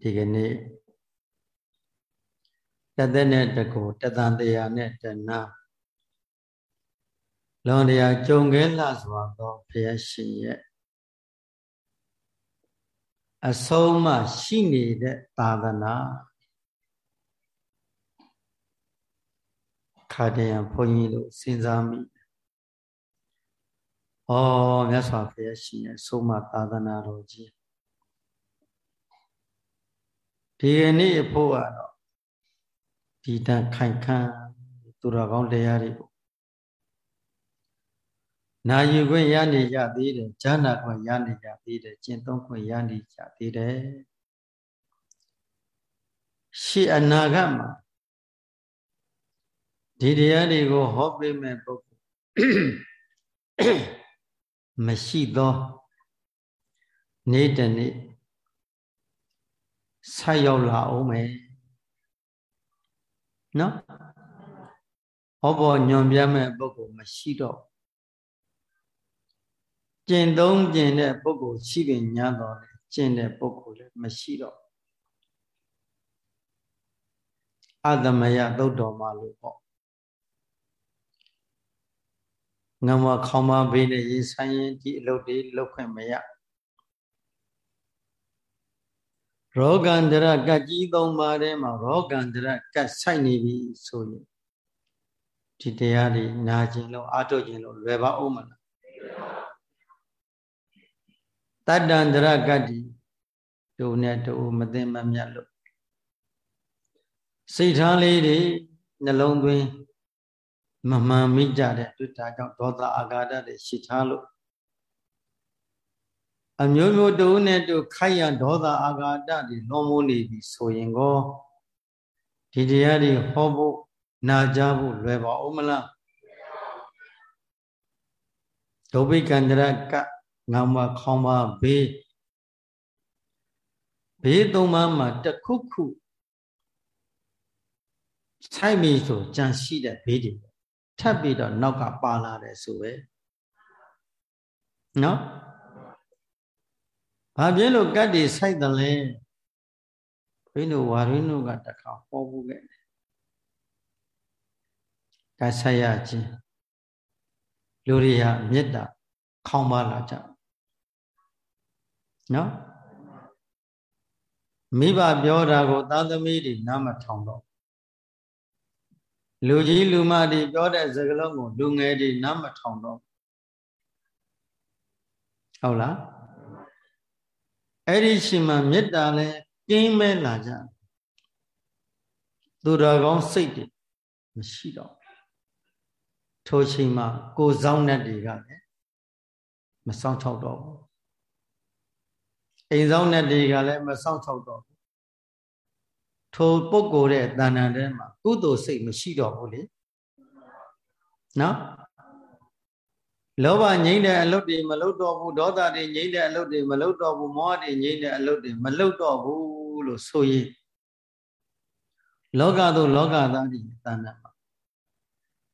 ဒီကနေ့တသက်နဲ့တကူတသံတရားနဲ့တဏလွန်တရားကြုံခဲလှစွာသောဘုရားရှင်ရဲ့အဆုံးမှရှိနေတဲ့သာသနာခါတရံဘုန်းကြီးတို့စဉ်းစားမိဩမြတ်စွာဘုရားရှင်ရဲ့ဆုံးမသာသနာတော်ကြီး ဒီကနေ့အဖို့ကတော့ဒီတန်ခိုင်ခန့်သူတော်ကောင်းတရားတွေကိုနာယူခွင့်ရနေကြသေးတယ်ဈာနာခွင့်ရနေကြသေးတယ်ကျင့်သုံးခွင့်ရနေကြသေးတယ်ရှေ့အနာဂတ်မှာဒီတရားတွေကိုဟောပေးမဲ့ပုဂ္ဂိုလ်မရှိသောနေ့တနေ့ ဆက်ရောက်လာအောင်မယ်နော်ဟောပေါ်ညွန်ပြမဲ့ပုဂ္ဂိုလ်မရှိတော့ကျင့်သုံးကျင့်တဲ့ပုဂ္ဂိုလ်ရှိပင်ညာတော်လေကျင့်တဲ့ပုဂ္ဂိုလ်လည်းမရှိတော့အသမယသုတ်တော်မှာလို့ပေါ့ငမခေါမဘေးနဲ့ရေဆိုင်ရင်ဒီအလုပ်တွေလုပ်ခွင့်မရ ရောဂန္တရကတ်ကြီးသုံးပါးထဲမှာရောဂန္တရကတ်ဆိုင်နေပြီဆိုရင်ဒီတရားတွေနာကျင်လို့အာထုတ်ကျင်လို့လွယ်ပါဦးမလားတတ္တန္တရကတ္တိတို့နဲ့တို့မသိမမြတ်လို့စိတ်ထားလေးတွေနှလုံးသွင်းမမှန်မိကြတဲ့တွေ့တာကြောင့်ဒေါသအာဃာတတွေရှိထားလို့ အမျိုးမျိုးတူနဲ့တူခိုက်ရဒေါသအာဃာတတွေလွန်မိုးနေပြီဆိုရင်ကောဒီတရားတွေဟောဖို့နာကြဖို့လွယ်ပါဦးမလားဒုဗိကန္တရကငါမခေါင်းပါဘေးဘေးသုံးပါးမှာတခုခုဆိုင်ပြီဆိုကြံရှိတဲ့ဘေးတွေထပ်ပြီးတော့နောက်ကပါလာတယ်ဆိုပဲနော် ဘာဖြစ်လို့ကတ်တွေစိုက်တယ်လဲဘိန်းတို့ဝါရင်းတို့ကတခါဟောဖို့ခဲ့တယ်ကတ်ဆိုင်ရခြင်းလူတွေဟာမေတ္တာခေါင်းပါလာကြနော်မိဘပြောတာကိုသာသမီတွေနားမထောင်တော့လူကြီးလူမတွေပြောတဲ့စကားလုံးကိုလူငယ်တွေနားမထောင်တော့ဟုတ်လား အဲ့ဒီရှင်မှာမေတ္တာလဲကင်းမဲ့လာကြသူတော်ကောင်းစိတ်တွေမရှိတော့ထိုချိန်မှာကိုယ်ဆောင်တဲ့တွေကလည်းမဆောင်ချောက်တော့ဘူးအိမ်ဆောင်တဲ့တွေကလည်းမဆောင်ချောက်တော့ဘူးထိုပုဂ္ဂိုလ်ရဲ့တဏ္ဍာထဲမှာကုသိုလ်စိတ်မရှိတော့ဘူးလေနော် လောဘငြိမ့်တဲ့အလုပ်တွေမလုပ်တော့ဘူးဒေါသတွေငြိမ့်တဲ့အလုပ်တွေမလုပ်တော့ဘူးမောဟတွေငြိမ့်တဲ့အလုပ်တွေမလုပ်တော့ဘူးလို့ဆိုရင်လောကသို့လောကသားတွေတဏ္ဍာမှာ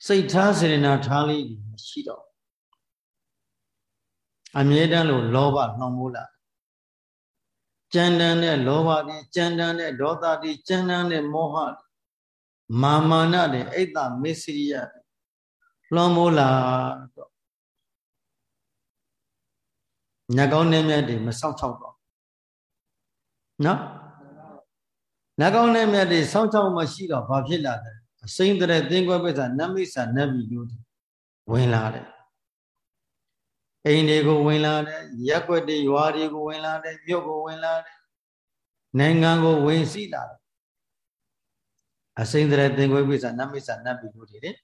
စိတ်ထားစေနာထားလေးမရှိတော့အမြဲတမ်းလို့လောဘနှောင်မိုးလာကြမ်းတမ်းတဲ့လောဘတွေကြမ်းတမ်းတဲ့ဒေါသတွေကြမ်းတမ်းတဲ့မောဟမာမာနတွေအိတ်တမစ္စရိယလွန်မိုးလာတော့ ညကောင်းနေမြတ်တွေမဆောက်ချောက်တော့နော်ညကောင်းနေမြတ်တွေဆောက်ချောက်မရှိတော့ဘာဖြစ်လာလဲအစိမ့်တဲ့သင်္ကွဲပစ္စာနမိစ္ဆာနတ်ပြည်တို့ဝင်လာတယ်အိမ်တွေကိုဝင်လာတယ်ရက်ွက်တွေရွာတွေကိုဝင်လာတယ်မြို့ကိုဝင်လာတယ်နိုင်ငံကိုဝင်စီးလာတယ်အစိမ့်တဲ့သင်္ကွဲပိစ္ဆာနမိစ္ဆာနတ်ပြီလို့တွေတဲ့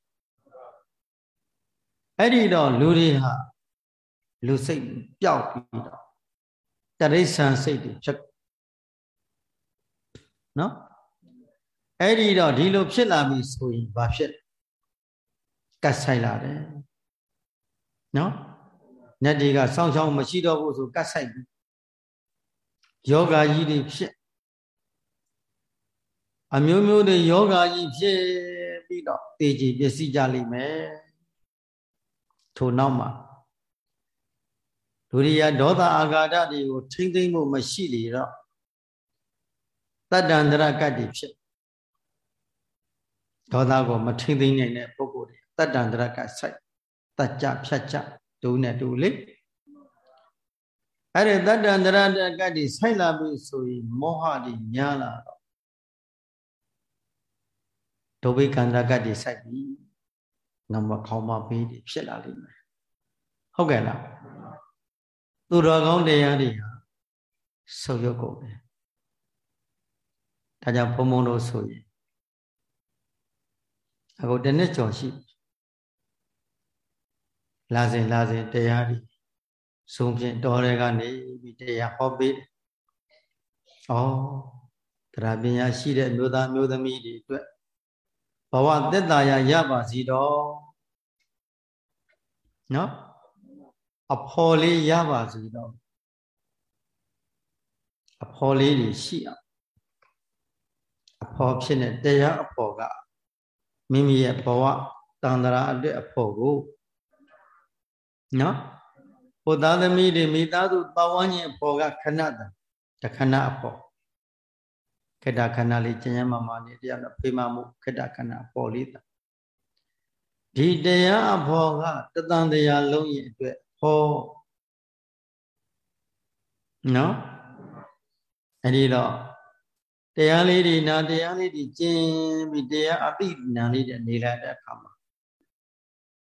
အဲ့ဒီတော့လူတွေဟာ လူစိတ်ပျောက်ပြီးတော့တရိษံစိတ်တွေဖြစ်နော်အဲ့ဒီတော့ဒီလိုဖြစ်လာပြီဆိုရင်ဘာဖြစ်ကတ်ဆိုင်လာတယ်နော်နတ်တွေကစောင့်ရှောက်မရှိတော့ဘူးဆိုကတ်ဆိုင်ပြီယောဂါကြီးတွေဖြစ်အမျိုးမျိုးတွေယောဂါကြီးဖြစ်ပြီးတော့တေကြည်ပျက်စီးကြလိမ့်မယ်ထို့နောက်မှာ ဒုရိယဒေါသအာဃာတတွေကိုထိမ့်သိမ့်ဖို့မရှိလေတော့တတ္တန္တရကတ္တိဖြစ်ဒေါသကိုမထိသိနိုင်တဲ့ပုဂ္ဂိုလ်တွေတတ္တန္တရကစိုက်တကြဖြတ်ကြဒုနဲ့ဒုလေအဲ့ဒီတတ္တန္တရကတ္တိစိုက်လာပြီဆိုရင်မောဟတွေညားလာတော့ဒုဗိကန္တကတ္တိစိုက်ပြီငမခေါင်းမပေးတွေဖြစ်လာလိမ့်မယ်ဟုတ်ကဲ့လား သူတော်ကောင်းတရားတွေဟာဆုပ်ယုတ်ကုန်တယ်ဒါကြောင့်ဘုံဘုံတို့ဆိုရင်အခုတနစ်ကျော်ရှိလာစဉ်လာစဉ်တရားတွေဆုံးဖြင့်တော်တွေကနေပြီးတရားဟောပေးတယ်။ဩတရားပညာရှိတဲ့မျိုးသားမျိုးသမီးတွေအတွက်ဘဝသက်သာရရပါစီတော့နော် အဖော်လေးရပါစီတော့အဖော်လေးတွေရှိအောင်အဖော်ဖြစ်တဲ့တရားအဖော်ကမိမိရဲ့ဘဝတန်ត្រာအတွက်အဖို့ကိုနော်ဘုသားသမီးတွေမိသားစုပဝန်းကျင်အဖို့ကခဏတတခဏအဖို့ခေတ္တခဏလေးကျဉ်းကျဉ်းမာမာနေတရားနဲ့ဖေးမမှုခေတ္တခဏအဖို့လေးတာဒီတရားအဖို့ကတသံတရားလုံးရဲ့အတွက် ဟောနော်အဲ့ဒီတော့တရားလေးတွေနာတရားလေးတွေကျင့်ပြီးတရားအသိဉာဏ်လေးတွေနေလာတဲ့အခါမှာ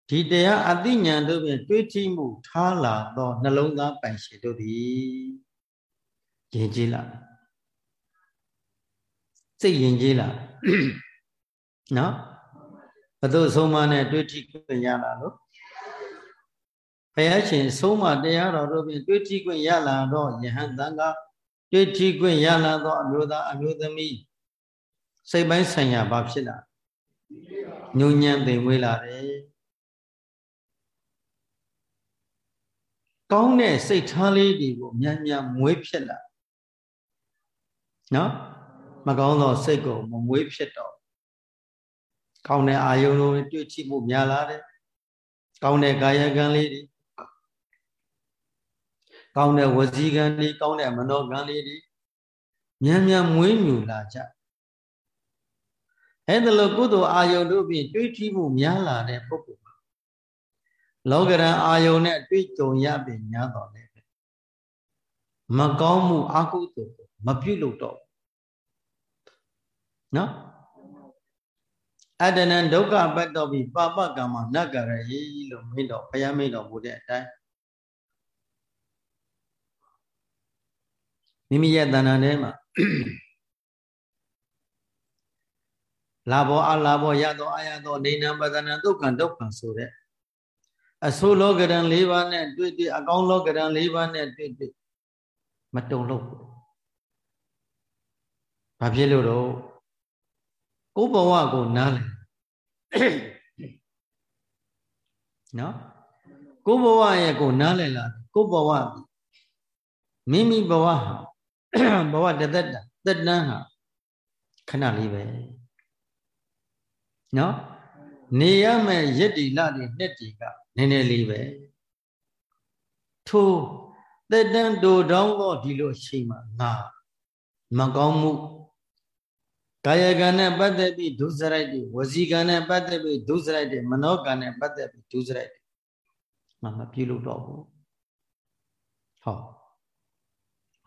ဒီတရားအသိဉာဏ်တို့ဖြင့်တွေးထိမှုထားလာသောနှလုံးသားပိုင်ရှင်တို့သည်ယဉ်ကျေးလာစိတ်ယဉ်ကျေးလာနော်ဘု து ဆုံးမနဲ့တွေးထိခွင့်ရလာလို့ ဘုရားရှင်ဆုံးမတရားတော်တို့ဖြင့်တွေးထိခွင့်ရလာတော့ယဟန်တန်ကတွေ့ထီခွင့်ရလာသောအမျိုးသားအမျိုးသမီးစိတ်ပိုင်းဆိုင်ရာဘာဖြစ်လာညဉ့်ညံ့သိမ်မွေးလာတယ်ကောင်းတဲ့စိတ်ထားလေးတွေကိုမြန်မြန်မွေးဖြစ်လာနော်မကောင်းသောစိတ်ကိုမမွေးဖြစ်တော့ကောင်းတဲ့အာယုံလိုတွေ့ချိမှုများလာတယ်ကောင်းတဲ့ကာယကံလေးတွေ ကောင်းတဲ့ဝစီကံတွေကောင်းတဲ့မနောကံလေးတွေမြန်မြန်မွေးမြူလာကြအဲ့ဒါလို့ကုသိုလ်အာယုန်တို့ဖြင့်တွေးထီးမှုများလာတဲ့ပုဂ္ဂိုလ်လောကရန်အာယုန်နဲ့တွေ့ကြုံရပြီများတော်လည်းပဲမကောင်းမှုအကုသိုလ်မပြုတ်လို့တော့နော်အတဏံဒုက္ခပတ်တော်ပြီပါပကံမှာနတ်ကရယေလို့မင်းတော်ဘုရားမင်းတော်မူတဲ့အတိုင်း မိမိရဲ့တဏ္ဍာထဲမှာလာဘောအလာဘောရသောအာရသောနေနံပဒနာဒုက္ခံဒုက္ခံဆိုတဲ့အဆိုးလောကရန်၄ပါးနဲ့တွေ့တွေ့အကောင်းလောကရန်၄ပါးနဲ့တွေ့တွေ့မတုံလို့ဘူးဘာဖြစ်လို့တော့ကိုယ်ဘဝကိုနားလည်နော်ကိုယ်ဘဝရဲ့ကိုနားလည်လာကိုယ်ဘဝမိမိဘဝဟာ ဘဝတသက်တာသက်တမ်းဟာခဏလေးပဲနော်နေရမယ့်ရစ်တီလတွေနှစ်တီကနည်းနည်းလေးပဲထိုသက်တမ်းတူတောင်းတော့ဒီလိုရှိမှငါမကောင်းမှုကာယကံနဲ့ပတ်သက်ပြီးဒုစရိုက်တွေဝစီကံနဲ့ပတ်သက်ပြီးဒုစရိုက်တွေမနောကံနဲ့ပတ်သက်ပြီးဒုစရိုက်တွေမမပြုလုပ်တော့ဘူးဟော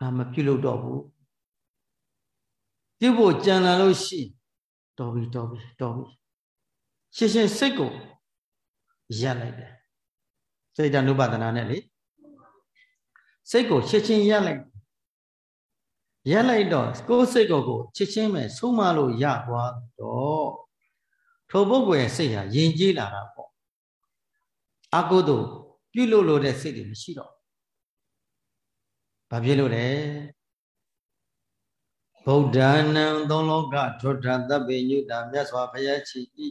ငါမပြုလုပ်တော့ဘူးပြုဖို့ကြံလာလို့ရှိတော်ပြီတော်ပြီတော်ပြီရှင်းရှင်းစိတ်ကိုရပ်လိုက်တယ်စိတ်တ ानु ပါဒနာနဲ့လေစိတ်ကိုရှင်းရှင်းရပ်လိုက်ရပ်လိုက်တော့ကိုယ်စိတ်ကိုကိုချစ်ချင်းပဲဆုံးမလို့ရသွားတော့ထိုပုဂ္ဂိုလ်ရဲ့စိတ်ဟာယဉ်ကျေးလာတာပေါ့အကုသို့ပြုလို့လို့တဲ့စိတ်တွေမရှိတော့ ဘာဖြစ်လို့လဲဗုဒ္ဓနံသုံးလောကထွဋ္ဌတပ်ပေညုတာမြတ်စွာဘုရားချီဤ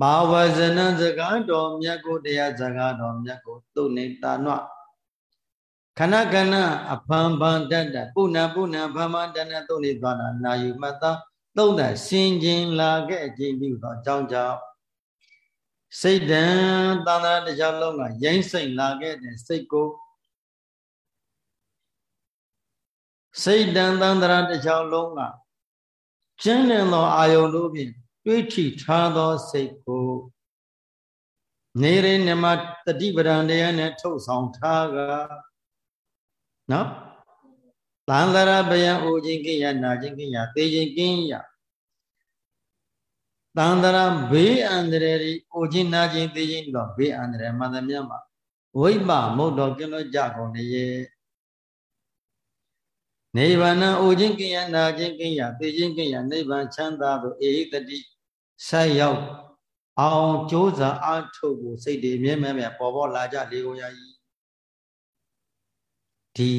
ဘာဝဇနံစကားတော်မြတ်ကိုတရားစကားတော်မြတ်ကိုသုနေတာနွခဏခဏအဖန်ဖန်တတ်တပုဏ္ဏပုဏ္ဏဗမတဏသုနေသွားတာနာယူမှတ်သားသုံးတဲ့စင်ကျင်လာခဲ့ခြင်းပြုသောအကြောင်းကြောင့်စိတ်တံသန္တာတရားလုံးကရိုင်းစိတ်လာခဲ့တဲ့စိတ်ကို စိတ်တန်တန်တရာတစ်ချောင်းလုံးကကျင်းလည်သောအာယုန်တို့ဖြင့်တွေးထိထားသောစိတ်ကိုနေရင်းနမတတိပဒံတရားနဲ့ထုတ်ဆောင်ထားကနော်တန်တရာဘယံအိုခြင်းကိယနာခြင်းကိယသေခြင်းကိယတန်တရာဘေးအန္တရာယ်ဒီအိုခြင်းနာခြင်းသေခြင်းတော့ဘေးအန္တရာယ်မှန်သမျှမှာဝိပမုတ်တော်ကင်းလို့ကြကုန်လေ နိဗ္ဗာန်အိုခြင်းကိယနာခြင်းကိယသေခြင်းကိယနိဗ္ဗာန်ချမ်းသာသို့အေဟိတတိဆက်ရောက်အောင်ကြိုးစားအားထုတ်ဖို့စိတ်တွေမြဲမြဲမြဲပေါ်ပေါ်လာကြလေကုန်ရည်ဒီ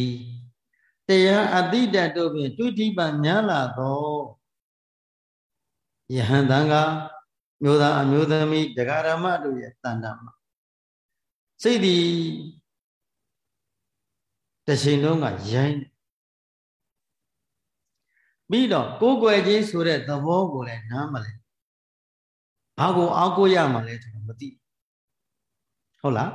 တရားအတိတတို့ဖြင့်တွေ့ထိပများလာသောယဟန်တန်ကမျိုးသားအမျိုးသမီးတရားဓမ္မတို့ရဲ့တန်တမှာစိတ်ဒီတချိန်လုံးကရိုင်း ပြီးတော့ကိုယ်ွယ်ခြင်းဆိုတဲ့သဘောကိုလည်းနားမလဲဘာကိုအားကိုးရမှာလဲကျွန်တော်မသိဟုတ်လား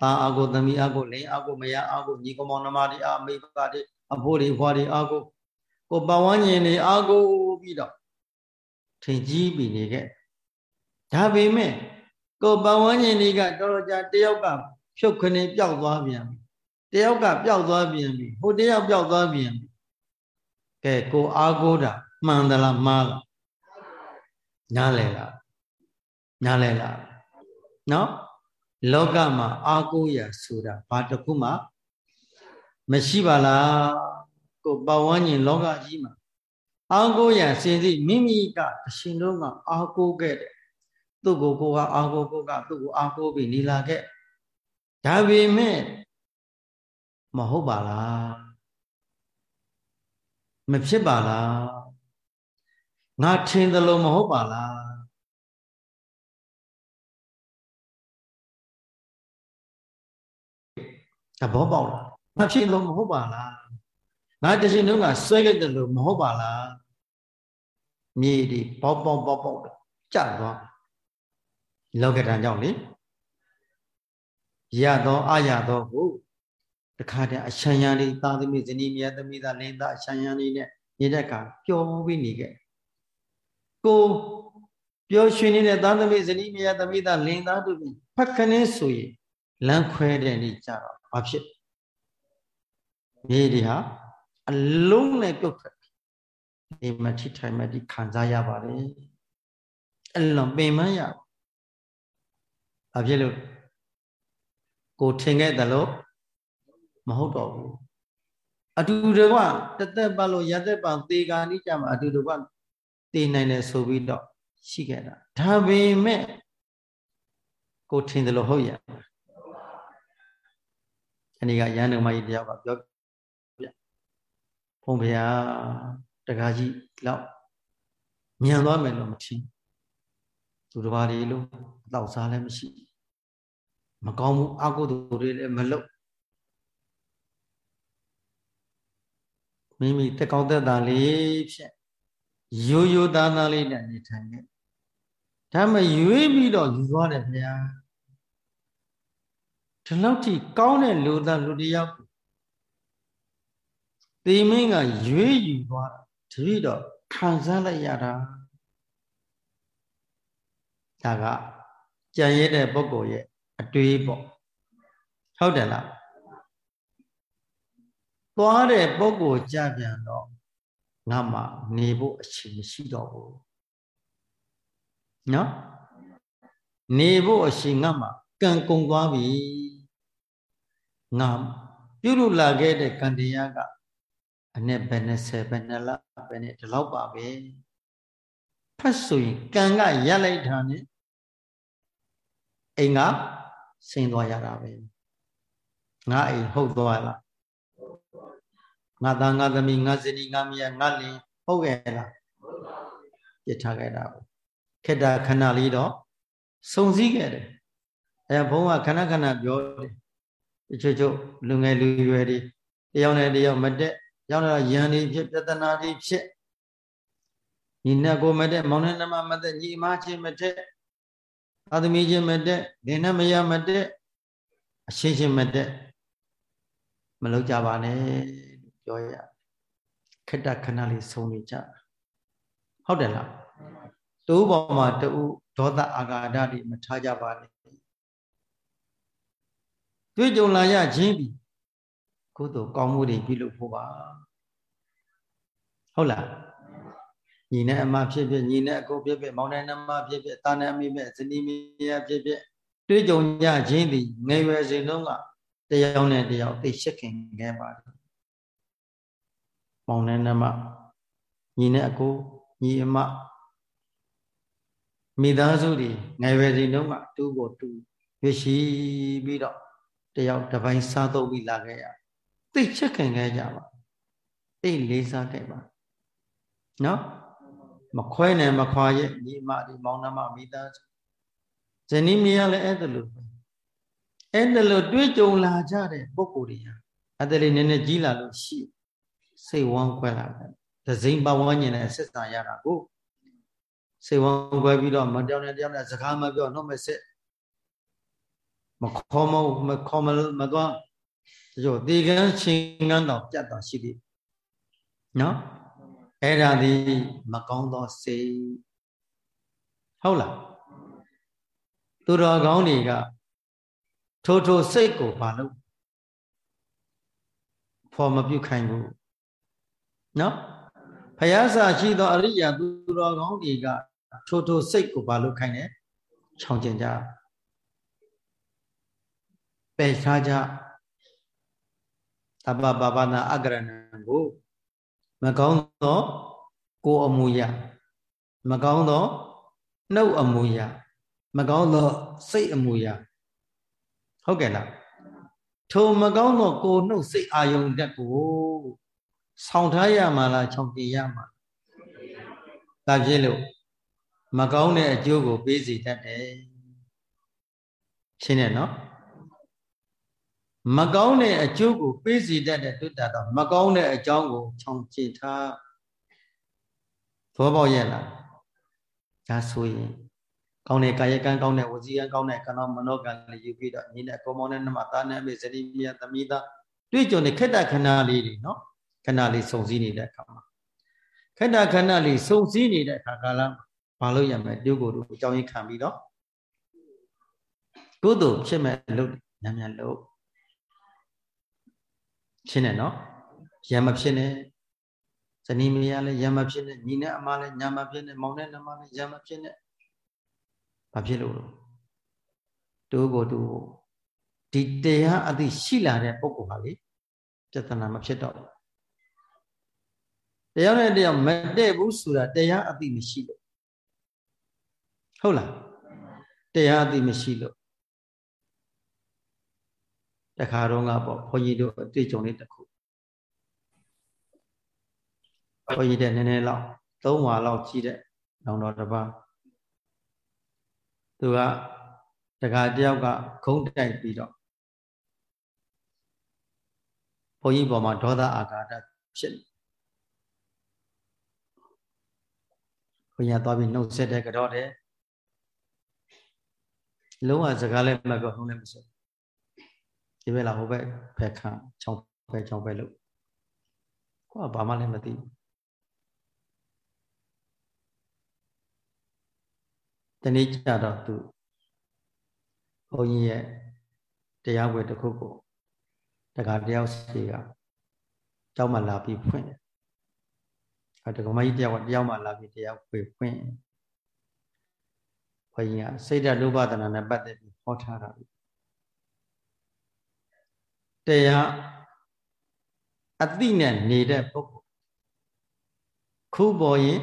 ตาအာကိုသမီးအာကိုလင်းအာကိုမယားအာကိုညီကောင်မောင်နှမတွေအာမိဘတွေအဖိုးတွေဖွာတွေအာကိုကိုပဝန်းကျင်တွေအာကိုပြီးတော့ထင်ကြီးပြီးနေခဲ့ဒါပေမဲ့ကိုပဝန်းကျင်တွေကတော်တော်ကြာတယောက်ကဖြုတ်ခနေပျောက်သွားပြန်ပြီတယောက်ကပျောက်သွားပြန်ပြီဟိုတယောက်ပျောက်သွားပြန်ပြီ ကဲကိုအာကိုတာမှန်သလားမှားလားနားလဲလားနားလဲလားနော်လောကမှာအာကိုရဆိုတာဘာတခုမှမရှိပါလားကိုပဝန်းကျင်လောကကြီးမှာအာကိုရစင်စစ်မိမိကအရှင်တို့ကအာကိုခဲ့တယ်သူ့ကိုကိုကအာကိုကိုကသူ့ကိုအာကိုပြီးနေလာခဲ့ဒါပေမဲ့မဟုတ်ပါလား မဖြစ်ပါလားငါထင်တယ်လို့မဟုတ်ပါလားသဘောပေါက်လားမဖြစ်လို့မဟုတ်ပါလားငါတရှင်တုန်းကဆွဲခဲ့တယ်လို့မဟုတ်ပါလားမြေဒီပေါပေါပေါပေါကြသွားလောကဓာတ်ကြောင့်လေရသောအရသောဟုတ ခါတည်းအချမ်းရန်လေးသာသမီဇနီးမြတ်သမီးသားလင်းသားအချမ်းရန်လေးနဲ့နေတဲ့ကပျော်ပြီးနေခဲ့ကိုပျော်ရွှင်နေတဲ့သာသမီဇနီးမြတ်သမီးသားလင်းသားတို့ဖက်ခနင်းဆိုရင်လမ်းခွဲတဲ့နေ့ကြတော့ဘာဖြစ်မြေတွေဟာအလုံးနဲ့ပြုတ်ထွက်ဒီမထိထိုင်မတိခံစားရပါတယ်အလုံးပင်မရဘာဖြစ်လို့ကိုထင်ခဲ့တယ်လို့ မဟုတ်တော့ဘူးအတူတကွတသက်ပတ်လို့ရသက်ပံသေကာနိကြမှာအတူတကွသေနိုင်တယ်ဆိုပြီးတော့ရှိခဲ့တာဒါပေမဲ့ကိုထင်တယ်လို့ဟုတ်ရအဲဒီကရန်တော်မကြီးတယောက်ကပြောပြဘုံဗျာတကားကြီးလောက်ညံသွားမယ်လို့မထင်သူတစ်ပါးလေးလို့တောက်စားလည်းမရှိ မကောင်းဘူးအကုသိုလ်တွေလည်းမလုပ် မိမိတက်ကောင်းသက်တာလေးဖြင့်ရိုးရိုးသားသားလေးနဲ့နေထိုင်ခဲ့ဒါမှရွေးပြီးတော့ယူသွားတယ်ဗျာဒီလောက်ထိကောင်းတဲ့လူသားလူတယောက်သေမင်းကရွေးယူသွားတာတတိတော့ခံစားလိုက်ရတာဒါကကြံရတဲ့ပုဂ္ဂိုလ်ရဲ့အတွေးပေါ့ဟုတ်တယ်လား သွားတဲ့ပုဂ္ဂိုလ်ကြပြန်တော့ငါမှနေဖို့အချိန်မရှိတော့ဘူးနော်နေဖို့အချိန်ငါမှကံကုန်သွားပြီငါပြုလုပ်လာခဲ့တဲ့ကံတရားကအနဲ့ဘယ်နဲ့ဆယ်ဘယ်နဲ့လဘယ်နဲ့ဒီလောက်ပါပဲဖတ်ဆိုရင်ကံကရက်လိုက်တာနဲ့အိမ်ကဆင်းသွားရတာပဲငါအိမ်ဟုတ်သွားလား ငါသားငါသမီးငါဇနီးငါမယားငါလင်ဟုတ်ရဲ့လားပြစ်ထားခဲ့တာပေါ့ခေတ္တခဏလေးတော့စုံစည်းခဲ့တယ်အဲဘုန်းကခဏခဏပြောတယ်တချို့ချို့လူငယ်လူရွယ်တွေတယောက်နဲ့တယောက်မတက်ရောက်လာရန်တွေဖြစ်ပြဿနာတွေဖြစ်ညီနဲ့ကိုမတက်မောင်နဲ့နှမမတက်ညီမချင်းမတက်သာသမီချင်းမတက်ဒင်နဲ့မရမတက်အချင်းချင်းမတက်မလုပ်ကြပါနဲ့ ပြောရခက်တခဏလေးဆုံးနေကြဟုတ်တယ်လားတူပေါ်မှာတူဒေါသအာဃာတတွေမထားကြပါနဲ့တွေ့ကြုံလာရခြင်းပြီကုသိုလ်ကောင်းမှုတွေပြုလုပ်ဖို့ပါဟုတ်လားညီနဲ့အမဖြစ်ဖြစ်ညီနဲ့အကိုဖြစ်ဖြစ်မောင်နဲ့နှမဖြစ်ဖြစ်တာနဲ့အမိဖြစ်ဇနီးမယားဖြစ်ဖြစ်တွေ့ကြုံရခြင်းသည်ငယ်ရွယ်စဉ်တုန်းကတယောက်နဲ့တယောက်သိရှက်ခင်ခဲ့ပါတယ် မောင်နဲ့နှမညီနဲ့အကိုညီအမမိသားစုတွေငယ်ရွယ်စဉ်တုန်းကတူကိုတူရွရှိပြီးတော့တယောက်တစ်ပိုင်းစားသုံးပြီးလာခဲ့ရသိချက်ခင်ခဲ့ကြပါသိလေးစားခဲ့ပါနော်မခွဲနဲ့မခွာရဲ့ညီမဒီမောင်နှမမိသားစုဇနီးမယားလည်းအဲ့ဒါလိုအဲ့ဒါလိုတွေးကြုံလာကြတဲ့ပုံကိုယ်တွေဟာအဲ့ဒါလေးနည်းနည်းကြီးလာလို့ရှိ စိတ်ဝမ်းခွဲလာတယ်ဒဇိမ်ပဝန်းကျင်နဲ့ဆက်ဆံရတာကိုစိတ်ဝမ်းခွဲပြီးတော့မတောင်းနဲ့တယောက်နဲ့စကားမပြောနှုတ်မဆက်မခေါ်မမခေါ်မမသွားတချို့ဒီကန်းချင်းကန်းတော့ပြတ်တာရှိသေးနော်အဲ့ဒါဒီမကောင်းသောစိတ်ဟုတ်လားသူတော်ကောင်းတွေကထိုထိုစိတ်ကိုဘာလို့ဖော်မပြုခိုင်းဘူး နော်ဖယားစာရှိသောအရိယာသူတော်ကောင်းတွေကထိုထိုစိတ်ကိုဘာလို့ခိုင်းလဲခြောင်ကျင်ကြပယ်ထားကြတပ္ပပပနာအကရဏံကိုမကောင်းသောကိုယ်အမူအရာမကောင်းသောနှုတ်အမူအရာမကောင်းသောစိတ်အမူအရာဟုတ်ကဲ့လားထိုမကောင်းသောကိုယ်နှုတ်စိတ်အာယုန်တက်ကို ဆောင်းထားရမှာလားခြောက်တည်ရမှာဒါဖြစ်လို့မကောင်းတဲ့အကျိုးကိုပေးစီတတ်တယ်ရှင်းတယ်နော်မကောင်းတဲ့အကျိုးကိုပေးစီတတ်တဲ့တုတ္တတော့မကောင်းတဲ့အကြောင်းကိုခြောင်ကြည့်ထားဘောပေါက်ရဲ့လားဒါဆိုရင်ကောင်းတဲ့ကာယကံကောင်းတဲ့ဝစီကံကောင်းတဲ့ကံတော်မနောကံလေးယူပြီးတော့ညီနဲ့ကောမောင်းတဲ့နမသားနဲ့အမေဇတိမြတ်သမီးသားတွေ့ကြုံတဲ့ခက်တခဏလေးတွေနော် ခဏလေးစုံစည်းနေတဲ့အခါမှာခက်တခဏလေးစုံစည်းနေတဲ့အခါကာလဘာလို့ရမလဲပြုကိုယ်တို့အကြောင်းရင်းခံပြီးတော့ကုသိုလ်ဖြစ်မဲ့လို့ညံ့ညံ့လို့ရှင်းတယ်နော်ရံမဖြစ်နဲ့ဇနီးမယားလည်းရံမဖြစ်နဲ့ညီနဲ့အမလည်းညာမဖြစ်နဲ့မောင်နဲ့နှမလည်းရံမဖြစ်နဲ့ဘာဖြစ်လို့လဲတူကိုတူဒီတရားအသိရှိလာတဲ့ပုဂ္ဂိုလ်ဟာလေပြဿနာမဖြစ်တော့ဘူး တရားနဲ့တရားမတည့်ဘူးဆိုတာတရားအသိမရှိလို့ဟုတ်လားတရားအသိမရှိလို့တခါတော့ကပေါ့ဘုန်းကြီးတို့အတွေ့အကြုံလေးတစ်ခုဘုန်းကြီးတဲ့နည်းနည်းလောက်သုံးဝါလောက်ကြီးတဲ့နောင်တော်တစ်ပါးသူကတခါတယောက်ကခုံးတိုက်ပြီးတော့ဘုန်းကြီးပေါ်မှာဒေါသအာဃာတဖြစ် ဘုန်းကြီးသွားပြီးနှုတ်ဆက်တဲ့ကြောတဲ့လုံးဝစကားလည်းမပြောနှုတ်လည်းမဆက်ဒီဘက်လာဟိုဘက်ဖက်ခံချောင်းဖက်ချောင်းဖက်လို့ကိုကဘာမှလည်းမသိဘူးတနေ့ကျတော့သူဘုန်းကြီးရဲ့တရားဝယ်တစ်ခုကိုတခါတယောက်စီကကျောင်းမှာလာပြီးဖွင့်တယ် အဲတက္ကမကြီးတယောက်ကတယောက်မှလာပြီးတယောက်ဖွင့်ဖွင့်ဘုန်းကြီးကစိတ်ဓာတ်လောဘတဏနဲ့ပတ်သက်ပြီးဟောထားတာတရားအတိနဲ့နေတဲ့ပုဂ္ဂိုလ်ခုပေါ်ရင်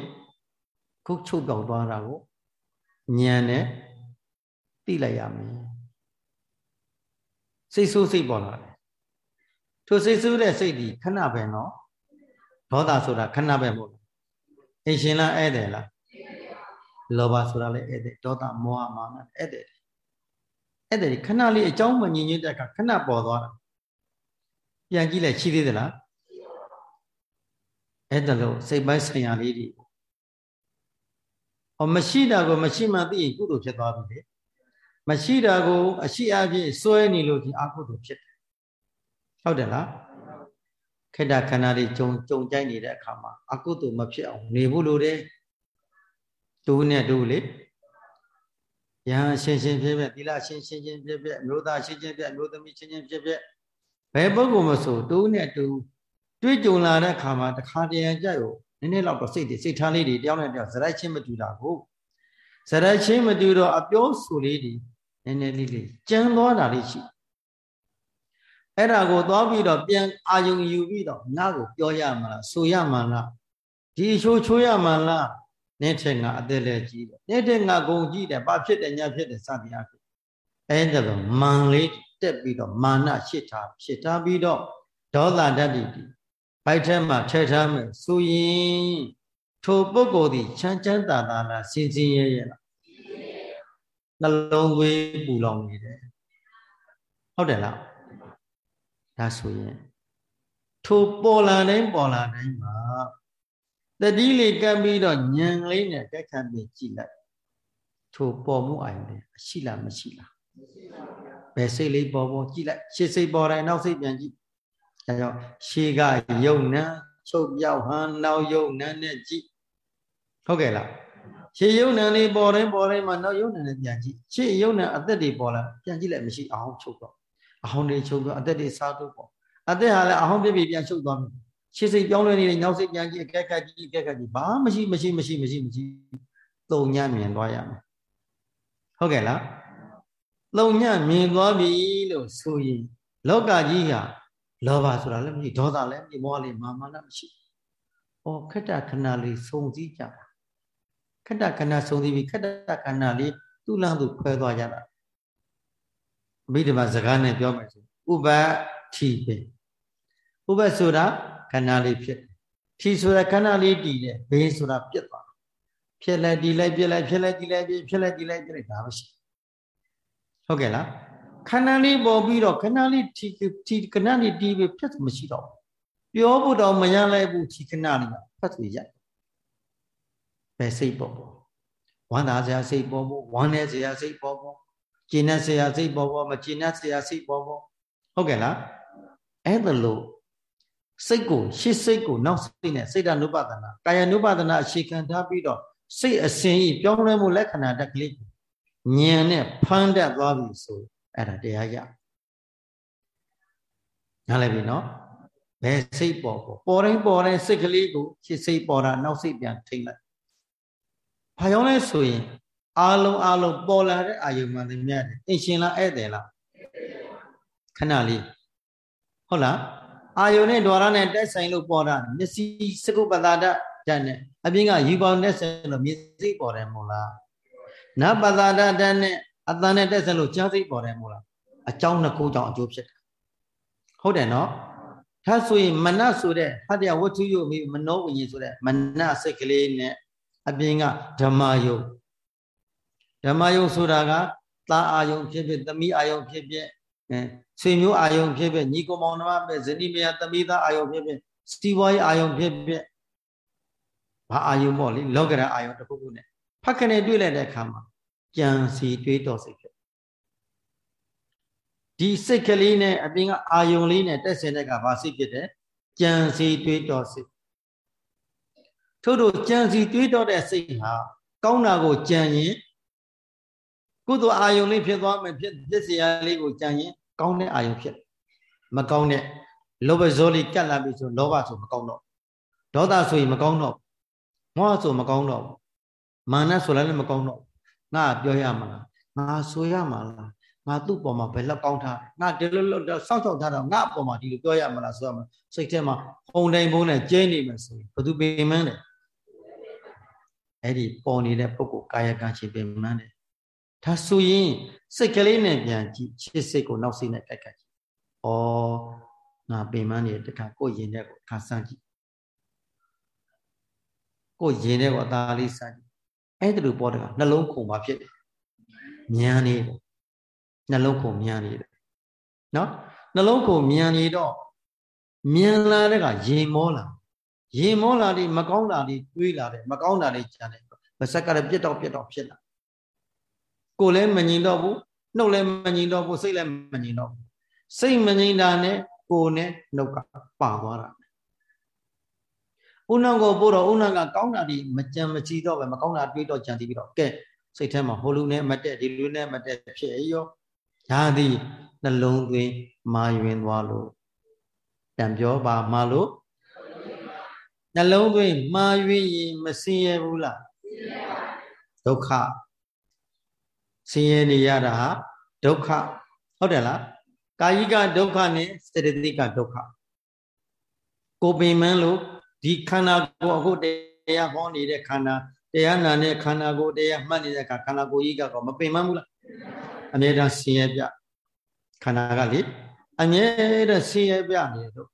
ခုချုပ်ပြောင်သွားတာကိုဉာဏ်နဲ့သိလိုက်ရမယ်စိတ်ဆိုးစိတ်ပေါ်လာတယ်ထိုစိတ်ဆိုးတဲ့စိတ်ဒီခဏပဲနော် ဒေါသဆိုတာခဏပဲမဟုတ်လားအရှင်လားဧည့်တယ်လားလောဘဆိုတာလည်းဧည့်တယ်ဒေါသမောဟမာနဧည့်တယ်ဧည့်တယ်ခဏလေးအကြောင်းမငြင်းညွတ်တဲ့အခါခဏပေါ်သွားတာပြန်ကြည့်လိုက်ရှိသေးသလားအဲ့ဒါလို့စိတ်ပိုင်းဆိုင်ရာလေးတွေဟောမရှိတာကိုမရှိမှသိရင်ကုသိုလ်ဖြစ်သွားပြီလေမရှိတာကို အရှိအပြည့်စွဲနေလို့ဒီအကုသိုလ်ဖြစ်တယ်ဟုတ်တယ်လား ခိတ္တခန္ဓာတွေကြုံကြုံကြိုက်နေတဲ့အခါမှာအကုသိုလ်မဖြစ်အောင်နေဖို့လိုတယ်တူနဲ့တူလေယဟန်ရှင်းရှင်းဖြစ်ဖြစ်သီလရှင်းရှင်းချင်းဖြစ်ဖြစ်အမျိုးသားရှင်းရှင်းဖြစ်အမျိုးသမီးရှင်းရှင်းဖြစ်ဖြစ်ဘယ်ပုဂ္ဂိုလ်မဆိုတူနဲ့တူတွေ့ကြုံလာတဲ့အခါမှာတခါတရံကြရောနည်းနည်းတော့စိတ်တွေစိတ်ထားလေးတွေတယောက်နဲ့တယောက်ဇရိုက်ချင်းမတူတာကိုဇရိုက်ချင်းမတူတော့အပြောဆိုလေးတွေနည်းနည်းလေးလေးကြမ်းသွားတာလေးရှိ အဲ့ဒါကိုသွားပြီးတော့ပြန်အာယုံယူပြီးတော့ငါ့ကိုပြောရမှာလားဆိုရမှာလားဒီချိုးချိုးရမှာလားနေ့ထက်ငါအသက်လည်းကြီးတယ်နေ့ထက်ငါဂုံကြီးတယ်ဘာဖြစ်တယ်ညာဖြစ်တယ်စသည်အဖြစ်အဲ့ဒါတော့မန်လေးတက်ပြီးတော့မာနရှစ်ထားရှစ်ထားပြီးတော့ဒေါသတတ္တိဘိုက်ထဲမှာထည့်ထားမယ်ဆိုရင်ထိုပုဂ္ဂိုလ်သည်ချမ်းချမ်းသာသာလားစင်စင်ရဲရဲလားနှလုံးသွေးပူလောင်နေတယ်ဟုတ်တယ်လား ဒါဆိုရင်ထိုပေါ်လာတိုင်းပေါ်လာတိုင်းမှာတတိလေးကပ်ပြီးတော့ညံလေးနဲ့တက်ခတ်ပြီးကြည့်လိုက်ထိုပေါ်မှုအာရုံတွေရှိလားမရှိလားဘယ်စိတ်လေးပေါ်ပေါ်ကြည့်လိုက်ရှေ့စိတ်ပေါ်တိုင်းနောက်စိတ်ပြန်ကြည့်အဲကြောင့်ရှေ့ကယုံနံချုပ်ပြောက်ဟန်နောက်ယုံနံနဲ့ကြည့်ဟုတ်ကဲ့လားရှေ့ယုံနံလေးပေါ်တိုင်းပေါ်တိုင်းမှာနောက်ယုံနံနဲ့ပြန်ကြည့်ရှေ့ယုံနံအသက်တွေပေါ်လာပြန်ကြည့်လိုက်မရှိအောင်ချုပ်တော့ အဟောင်းတွေချုပ်တော့အသက်တွေစားတော့ပေါ့အသက်ဟာလည်းအဟောင်းပြပြပြန်ချုပ်သွားပြီရှေ့စိတ်ပြောင်းလဲနေတဲ့နောက်စိတ်ပြန်ကြည့်အကဲခတ်ကြည့်အကဲခတ်ကြည့်ဘာမရှိမရှိမရှိမရှိမရှိသုံညမြင်သွားရမယ်ဟုတ်ကဲ့လားသုံညမြင်သွားပြီလို့ဆိုရင်လောကကြီးဟာလောဘဆိုတာလည်းမရှိဒေါသလည်းမရှိမောဟလည်းမာမနမရှိ။အော်ခတ္တခဏလေးစုံစည်းကြတာခတ္တခဏစုံစည်းပြီးခတ္တခဏလေးသူ့လမ်းသူခွဲသွားကြတာ အဘိဓမ္မာစကားနဲ့ပြောမယ်ဆိုဥပတိပဲဥပဆိုတာခဏလေးဖြစ်ထီဆိုတာခဏလေးတည်တယ်ဘေးဆိုတာပြတ်သွားဖြစ်လိုက်တည်လိုက်ပြက်လိုက်ဖြစ်လိုက်တည်လိုက်ပြက်ဖြစ်လိုက်တည်လိုက်ပြက်လိုက်ဒါမရှိဟုတ်ကဲ့လားခဏလေးပေါ်ပြီးတော့ခဏလေးထီထီခဏလေးတီးပြီးဖြတ်မရှိတော့ပြောဖို့တော့မရလိုက်ဘူးထီခဏလေးဖတ်သူရပဲစိတ်ပေါ်ပေါ်ဝမ်းသာစရာစိတ်ပေါ်ပေါ်ဝမ်းနေစရာစိတ်ပေါ်ပေါ် ကျဉ်းစရာစိတ်ပေါ်ပေါ်မကျဉ်းစရာစိတ်ပေါ်ပေါ်ဟုတ်ကဲ့လားအဲ့ဒါလို့စိတ်ကိုရှစ်စိတ်ကိုနောက်စိတ်နဲ့စိတ်ဓာနုပဒနာကာယ ानु ပဒနာအခြေခံထားပြီးတော့စိတ်အစဉ်ဤပြောင်းလဲမှုလက္ခဏာတက်ကလေးဉာဏ်နဲ့ဖမ်းတတ်သွားပြီဆိုအဲ့ဒါတရားရနားလည်ပြီနော်ဘယ်စိတ်ပေါ်ပေါ်ပေါ်တိုင်းပေါ်တိုင်းစိတ်ကလေးကိုရှစ်စိတ်ပေါ်တာနောက်စိတ်ပြန်ထိမ့်လိုက်ဘာကြောင့်လဲဆိုရင် အာလုံးအာလုံးပေါ်လာတဲ့အာယုံမှန်တယ်မြတ်တယ်အင်ရှင်လားဧည့်တယ်လားခဏလေးဟုတ်လားအာယုန်နဲ့ဒွါရနဲ့တက်ဆိုင်လို့ပေါ်တာမျက်စိစကုပ္ပတာဓာတ်နဲ့အပြင်ကယူပေါင်းတက်ဆိုင်လို့မျက်စိပေါ်တယ်မို့လားနပ္ပတာဓာတ်နဲ့အတန်နဲ့တက်ဆိုင်လို့ကြားစိပေါ်တယ်မို့လားအကြောင်းနှစ်ခုကြောင့်အကျိုးဖြစ်တယ်ဟုတ်တယ်နော်ဒါဆိုရင်မနဆိုတဲ့ဟတ္တဝတ္ထုယုမိမနောဝိညာဉ်ဆိုတဲ့မနစိတ်ကလေးနဲ့အပြင်ကဓမ္မယု ဓမ္မယုဆိုတာကသာအာယုံဖြစ်ဖြစ်သမီးအာယုံဖြစ်ဖြစ်အဲဆွေမျိုးအာယုံဖြစ်ဖြစ်ညီကောင်မောင်နှမပဲဇနီးမယားသမီးသားအာယုံဖြစ်ဖြစ်စတီဝါးအာယုံဖြစ်ဖြစ်ဘာအာယုံပေါ့လေလောကရအာယုံတစ်ခုခုနဲ့ဖက်ခနဲ့တွေ့လိုက်တဲ့အခါမှာကြံစီတွေးတော်စိတ်ဖြစ်ဒီစိတ်ကလေးနဲ့အပြင်ကအာယုံလေးနဲ့တက်ဆင်တဲ့ကဘာစိတ်ဖြစ်တယ်ကြံစီတွေးတော်စိတ်ထို့တို့ကြံစီတွေးတော်တဲ့စိတ်ဟာကောင်းတာကိုကြံရင် ကုသိုလ်အာယုံလေးဖြစ်သွားမယ်ဖြစ်ဖြစ်စရာလေးကိုကြံရင်ကောင်းတဲ့အာယုံဖြစ်မကောင်းတဲ့လောဘဇောလေးကတ်လာပြီဆိုလောဘဆိုမကောင်းတော့ဒေါသဆိုရင်မကောင်းတော့မောဟဆိုမကောင်းတော့မာနဆိုလည်းမကောင်းတော့ငါပြောရမှာလားငါဆိုရမှာလားငါသူ့ပေါ်မှာဘယ်လောက်ကောင်းထားငါဒီလိုလိုစောင့်ရှောက်ထားတော့ငါအပေါ်မှာဒီလိုပြောရမှာလားဆိုရမှာစိတ်ထဲမှာပုံတိုင်းပုံနဲ့ကျင်းနေမယ်ဆိုရင်ဘယ်သူပင်မန်းတယ်အဲ့ဒီပေါ်နေတဲ့ပုဂ္ဂိုလ်ကာယကံရှင်ပင်မန်းတယ် ဒါဆိုရင်စိတ်ကလေးနဲ့ပြန်ကြည့်ချစ်စိတ်ကိုနောက်စိတ်နဲ့ကြိုက်ကြည့်။ဩငါပင်မနေတခါကိုရင်တဲ့ကိုခါစမ်းကြည့်။ကိုရင်တဲ့ကိုအသားလေးစမ်းကြည့်။အဲ့ဒါလိုပေါ်တဲ့ကနှလုံးခုန်ပါဖြစ်တယ်။မြန်နေတယ်။နှလုံးခုန်မြန်နေတယ်။နော်နှလုံးခုန်မြန်နေတော့မြန်လာတဲ့ကရင်မောလာရင်မောလာဒီမကောင်းတာတွေတွေးလာတယ်မကောင်းတာတွေကြံတယ်ဗစက်ကလည်းပြတ်တော့ပြတ်တော့ဖြစ်လာ ကိုယ်လည်းမငြိမ်တော့ဘူးနှုတ်လည်းမငြိမ်တော့ဘူးစိတ်လည်းမငြိမ်တော့ဘူးစိတ်မငြိမ်တာနဲ့ကိုယ်နဲ့နှုတ်ကပါသွားတာဥနာကိုပို့တော့ဥနာကကောင်းတာဒီမကြံမကြည့်တော့ပဲမကောင်းတာတွေးတော့ကြံတည်ပြီးတော့ကဲစိတ်ထဲမှာဟိုလူနဲ့မတက်ဒီလူနဲ့မတက်ဖြစ်ရောဒါသည်နှလုံးသွင်းမာယွင်သွားလို့တံပြောပါမှာလို့နှလုံးသွင်းမာယွင်ရင်မစင်ရဘူးလားဒုက္ခ စင်ရနေရတာဟာဒုက္ခဟုတ်တယ်လားကာယိကဒုက္ခနဲ့စေတသိကဒုက္ခကိုပင်မန်းလို့ဒီခန္ဓာကိုယ်အခုတရားဟောနေတဲ့ခန္ဓာတရားနာနဲ့ခန္ဓာကိုယ်တရားမှတ်နေတဲ့အခါခန္ဓာကိုယ်ကြီးကတော့မပင်မဘူးလားအမြဲတမ်းဆင်းရဲပြခန္ဓာကလေအမြဲတမ်းဆင်းရဲပြနေတော့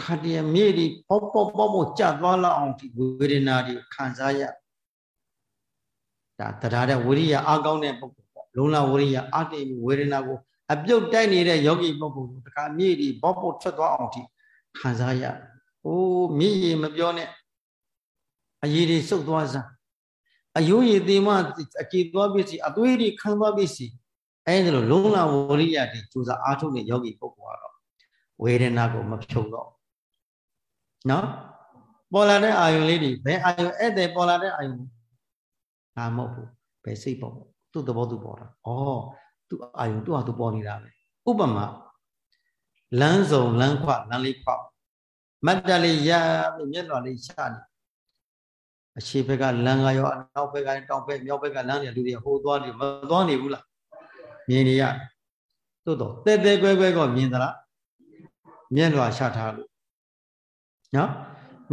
ခါတည်းမြေဒီပေါပေါပေါပေါကြသွားလောက်အောင်ဒီဝေဒနာတွေခံစားရ ဒါတရားတဲ့ဝိရိယအားကောင်းတဲ့ပုဂ္ဂိုလ်ပေါ့လုံလဝိရိယအားတည်ပြီးဝေဒနာကိုအပြုတ်တိုက်နေတဲ့ယောဂီပုဂ္ဂိုလ်တခါမြေဒီပေါပေါထွက်သွားအောင်ဒီခံစားရ။အိုးမြေကြီးမပြောနဲ့အရေးတွေစုပ်သွားစမ်းအယိုးရည်သေးမှအကြည်သွားပြီစီအသွေးတွေခံသွားပြီစီအဲဒီလိုလုံးလာဝရိယတွေကြိုးစားအားထုတ်နေယောဂီပုဂ္ဂိုလ်ကတော့ဝေဒနာကိုမဖြုံတော့နော်ပေါ်လာတဲ့အာယုံလေးတွေဘယ်အာယုံဧည့်သည်ပေါ်လာတဲ့အာယုံ ငါမဟုတ်ဘူးဘယ်စိတ်ပေါ့သူ့သဘောသူပေါ်တာဩသူ့အာယုံသူ့ဟာသူပေါ်နေတာပဲဥပမာလမ်းစုံလမ်းခွလမ်းလေးခွမတ်တလေးရပြီးမျက်နှာလေးချနေအရှိဘက်ကလမ်းကရောအနောက်ဘက်ကတောင်ဘက်မြောက်ဘက်ကလမ်းတွေလူတွေဟိုသွားနေမသွားနေဘူးလားမြင်နေရသို့တော့တဲတဲကွဲကွဲကောမြင်သလားမျက်လွှာချထားလို့နော်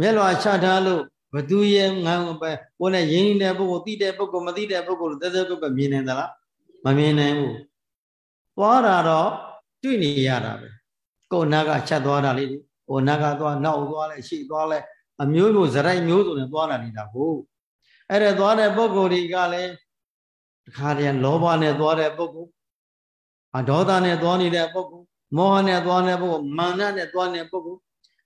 မျက်လွှာချထားလို့ ဘသူရဲ့ငန်းပဲကိုယ်နဲ့ရင်းနေတဲ့ပုဂ္ဂိုလ်သိတဲ့ပုဂ္ဂိုလ်မသိတဲ့ပုဂ္ဂိုလ်တဲတဲကွဲကွဲမြင်နေသလားမမြင်နိုင်ဘူးသွားတာတော့တွေ့နေရတာပဲကိုယ်နာကချက်သွားတာလေးဟိုနာကသွားနောက်သွားလဲရှေ့သွားလဲအမျိုးမျိုးဇရိုက်မျိုးစုံနဲ့သွားလာနေတာကိုအဲ့ဒါသွားတဲ့ပုံကိုယ်တွေကလည်းတခါတည်းလောဘနဲ့သွားတဲ့ပုံကိုအဒေါသနဲ့သွားနေတဲ့ပုံကိုမောဟနဲ့သွားနေတဲ့ပုံကိုမာနနဲ့သွားနေတဲ့ပုံကို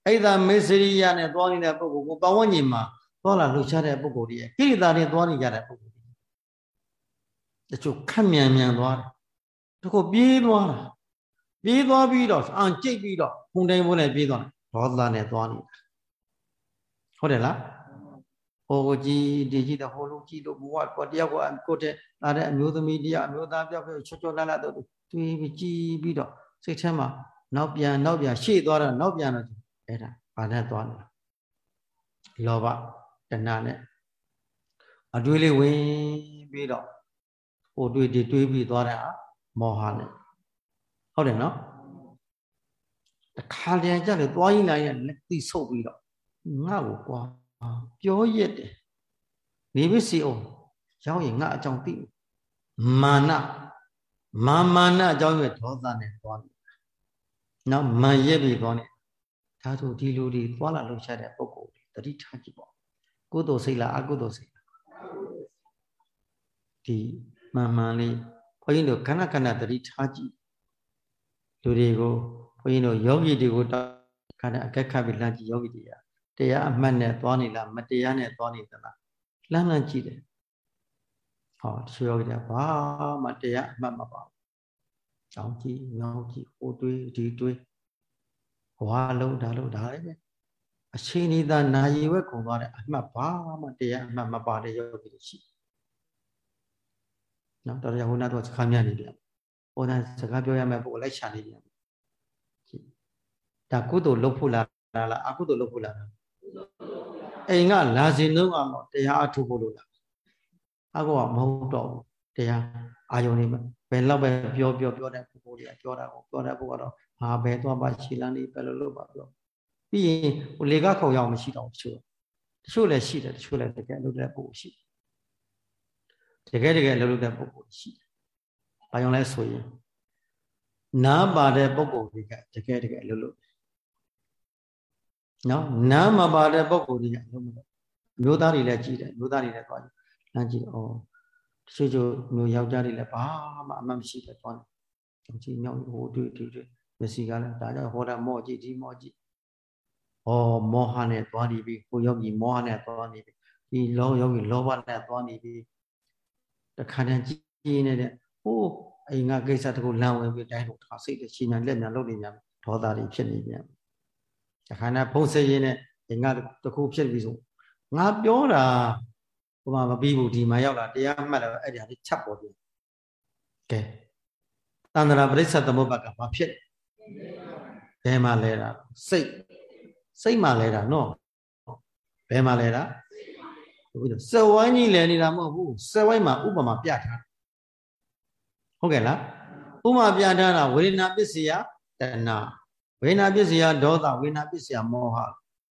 အိဒါမေစရိယနဲ့သွားနေတဲ့ပုံကိုပဝန်းကျင်မှာသွားလာလှုပ်ရှားတဲ့ပုံကိုယ်တွေကိရိတာနဲ့သွားနေကြတဲ့ပုံကိုယ်တွေတချို့ခက်မြန်မြန်သွားတယ်တခုပြေးသွားတာပြေးသွားပြီးတော့အန်ကြိတ်ပြီးတော့ခုန်တိုင်းဘုန်းနဲ့ပြေးသွားတယ်ဒေါသနဲ့သွားနေတာဟုတ်တယ်လားဟိုကိုကြည်ဒီကြည့်တဲ့ဟိုလိုကြည့်လို့ဘဝကိုတယောက်ကကိုတဲ့လာတဲ့အမျိုးသမီးတရားအမျိုးသားပြောက်ပြောက်ချွတ်ချွတ်လတ်လတ်တော့တွေးပြီးကြည်ပြီးတော့စိတ်ထဲမှာနောက်ပြန်နောက်ပြန်ရှေ့သွားတော့နောက်ပြန်တော့ အဲ့ဒါဘာနဲ့သွားလဲလောဘတဏှာနဲ့အတွေးလေးဝင်ပြီးတော့ဟိုတွေးဒီတွေးပြီးသွားတဲ့ဟာမောဟနဲ့ဟုတ်တယ်နော်တခါတည်းကြလေသွားရင်လိုက်ရလက်သိဆုပ်ပြီးတော့ငါ့ကိုကွာပြောရက်တယ်နေပြီစီအောင်ရောက်ရင်ငါအကြောင်းသိမာနမာမာနအကြောင်းရဲ့ဒေါသနဲ့သွားတယ်နောက်မာရက်ပြီးသွားတယ် ဒါဆိုဒီလူတွေသွားလာလှုပ်ရှားတဲ့ပုံကိုယ်တွေတတိထားကြည့်ပေါ့ကုသိုလ်စိတ်လားအကုသိုလ်စိတ်လားဒီမှန်မှန်လေးဘုန်းကြီးတို့ခဏခဏတတိထားကြည့်လူတွေကိုဘုန်းကြီးတို့ယောဂီတွေကိုခါတဲ့အကက်ခတ်ပြီးလမ်းကြည့်ယောဂီတွေကတရားအမှတ်နဲ့သွားနေလားမတရားနဲ့သွားနေသလားလမ်းလမ်းကြည့်တယ်ဟောတချို့ယောဂီတွေကဘာမှတရားအမှတ်မပါဘူးကြောင်းကြည့်ညောင်းကြည့်ဟိုတွေးဒီတွေး ဘဝလုံးဒါလုံးဒါလည်းပဲအချိန်ဤသာနာရီဝက်ကုန်သွားတဲ့အမှတ်ဘာမှတရားအမှတ်မပါတဲ့ယောဂီတွေရှိနော်တော်တော်ဟိုနာတော့စကားများနေပြန်ဟိုနာစကားပြောရမယ့်ပုံလိုက်ရှာနေပြန်ဒါကုသိုလ်လုပ်ဖို့လားလားအကုသိုလ်လုပ်ဖို့လားအိမ်ကလာစဉ်လုံးကတော့တရားအထုဖို့လို့လားအကောကမဟုတ်တော့ဘူးတရားအာယုန်နေဘယ်တော့ပဲပြောပြောပြောတဲ့ပုဂ္ဂိုလ်တွေကပြောတာကိုပြောတဲ့ပုဂ္ဂိုလ်ကတော့ ဟာဘယ်သွားပါခြေလမ်းလေးဘယ်လိုလုပ်ပါပြောပြီးရင်ဟိုလေကခုံရအောင်မရှိတော့ဘူးတချို့တချို့လည်းရှိတယ်တချို့လည်းတကယ်လုပ်တဲ့ပုဂ္ဂိုလ်ရှိတကယ်တကယ်လုပ်တဲ့ပုဂ္ဂိုလ်ရှိတယ်။ဘာကြောင့်လဲဆိုရင်နားပါတဲ့ပုဂ္ဂိုလ်တွေကတကယ်တကယ်လုပ်လို့နော်နားမပါတဲ့ပုံကိုယ်ကြီးကလုံးမလို့မျိုးသားတွေလည်းကြည့်တယ်မျိုးသားတွေလည်းသွားကြည့်လမ်းကြည့်ဩတချို့ချို့မျိုးယောက်ျားတွေလည်းဘာမှအမှတ်မရှိပဲသွားတယ်ကြည့်မြောက်ဟိုတွေ့တွေ့တွေ့ မျက်စိကလည်းဒါကြောင့်ဟောတာမော့ကြည့်ဒီမော့ကြည့်ဩမောဟနဲ့သွားနေပြီကိုယောဂီမောဟနဲ့သွားနေပြီဒီလောယောဂီလောဘနဲ့သွားနေပြီတခါတည်းကြည့်နေတဲ့ဟိုးအိမ်ကကိစ္စတခုလမ်းဝင်ပြီးတိုင်းတော့စိတ်တချီညာလက်ညာလုပ်နေကြဒေါသတွေဖြစ်နေပြန်တခါနဲ့ဖုံးစရင်နဲ့ရင်ကတခုဖြစ်ပြီဆိုငါပြောတာဟိုမှာမပြီးဘူးဒီမှာရောက်လာတရားမှတ်တယ်အဲ့ဒီဟာလေးချက်ပေါ်ပြီကဲတန္တရာပရိစ္ဆသမုပ္ပါကဘာဖြစ် ဘယ်မှာလဲတာစိတ်စိတ်မှာလဲတာနော်ဘယ်မှာလဲတာဟုတ်ပြီစက်ဝိုင်းကြီးလဲနေတာမဟုတ်ဘူးစက်ဝိုင်းမှာဥပမာပြထားဟုတ်ကဲ့လားဥပမာပြထားတာဝေဒနာပစ္စယတဏဝေဒနာပစ္စယဒေါသဝေဒနာပစ္စယမောဟ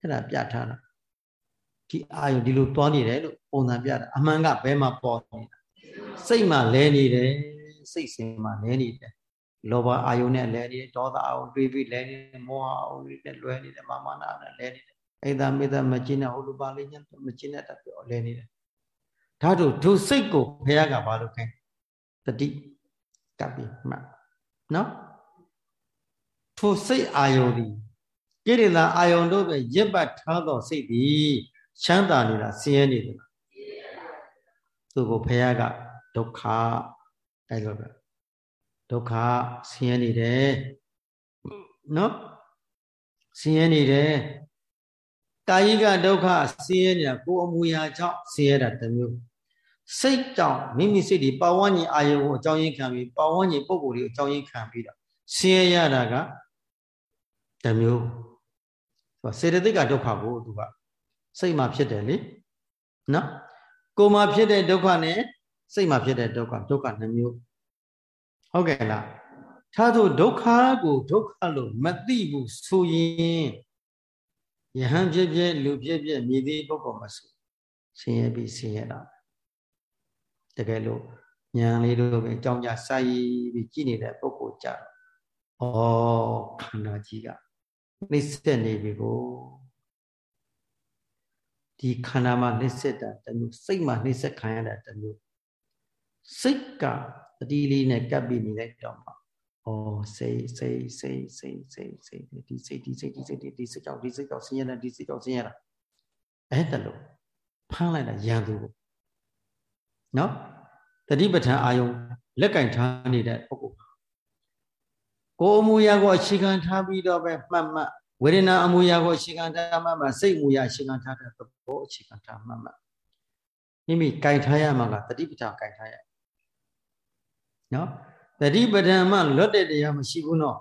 အဲ့ဒါပြထားတာဒီအာယုဒီလိုတွားနေတယ်လို့ပုံစံပြတာအမှန်ကဘယ်မှာပေါ်နေတာစိတ်မှာလဲနေတယ်စိတ်စင်မှာလဲနေတယ် လောဘအာယုနဲ့လဲနေတယ်ဒေါသအာယုတွေးပြီးလဲနေတယ်မောဟအာယုနဲ့လွဲနေတယ်မာမနာနဲ့လဲနေတယ်အိဒါမေတ္တမကျင်းတဲ့ဟိုလိုပါလေးညမကျင်းတဲ့တက်ပြောလဲနေတယ်ဓာတ်တို့ဒုစိတ်ကိုဘုရားကဘာလို့ခိုင်းတတိကပ်ပြီးမှတ်နော်ထိုစိတ်အာယုဒီကိရိတာအာယုံတို့ပဲရစ်ပတ်ထားသောစိတ်သည်ချမ်းသာနေတာဆင်းရဲနေတယ်သူကိုဖះကဒုက္ခအဲ့လိုပဲ ဒုက္ခဆင်းရဲနေတယ်နော်ဆင်းရဲနေတယ်ကာယိကဒုက္ခဆင်းရဲနေတာကိုယ်အမူအရာကြောင့်ဆင်းရဲတာတစ်မျိုးစိတ်ကြောင့်မိမိစိတ်ဒီပဝန်းကျင်အာယုံကိုအကြောင်းရင်းခံပြီးပဝန်းကျင်ပုံကိုယ်ကိုအကြောင်းရင်းခံပြီးတော့ဆင်းရဲရတာကတစ်မျိုးစေတသိက်ကဒုက္ခကိုသူကစိတ်မှာဖြစ်တယ်လေနော်ကိုယ်မှာဖြစ်တဲ့ဒုက္ခနဲ့စိတ်မှာဖြစ်တဲ့ဒုက္ခဒုက္ခနှမျိုး ဟုတ်ကဲ့လားထားသူဒုက္ခကိုဒုက္ခလို့မသိဘူးဆိုရင်ယဟန်ဖြစ်ဖြစ်လူဖြစ်ဖြစ်မြည်သေးပုဂ္ဂိုလ်မဆိုဆင်းရဲပြီးဆင်းရဲတာတကယ်လို့ဉာဏ်လေးတို့ပဲအကြောင်းကြစာရည်ပြီးကြည့်နေတဲ့ပုဂ္ဂိုလ်ကြတော့ဩခန္ဓာကြီးကနှိမ့်ဆက်နေပြီကိုဒီခန္ဓာမှာနှိမ့်ဆက်တာတမျိုးစိတ်မှာနှိမ့်ဆက်ခံရတာတမျိုးစိတ်က တတိလေးနဲ့ကပ်ပြီးနေလိုက်တော့မှာဩစိတ်စိတ်စိတ်စိတ်စိတ်စိတ်ဒီစိတ်ဒီစိတ်ဒီစိတ်ဒီစိတ်ကြောင့်ဒီစိတ်ကြောင့်ဆင်းရဲတာဒီစိတ်ကြောင့်ဆင်းရဲတာအဲ့တလို့ဖမ်းလိုက်တာရန်သူကိုနော်တတိပဋ္ဌာန်အာယုံလက်ကင်ထားနေတဲ့ပုဂ္ဂိုလ်ကိုယ်အမူအရာကိုအခြေခံထားပြီးတော့ပဲမှတ်မှတ်ဝေဒနာအမူအရာကိုအခြေခံထားမှတ်မှတ်စိတ်အမူအရာအခြေခံထားတဲ့သဘောအခြေခံထားမှတ်မှတ်မိမိကင်ထားရမှာကတတိပဋ္ဌာန်ကင်ထားရ နော်တတိပဋ္ဌာန်မှလွတ်တဲ့တရားမရှိဘူးနော်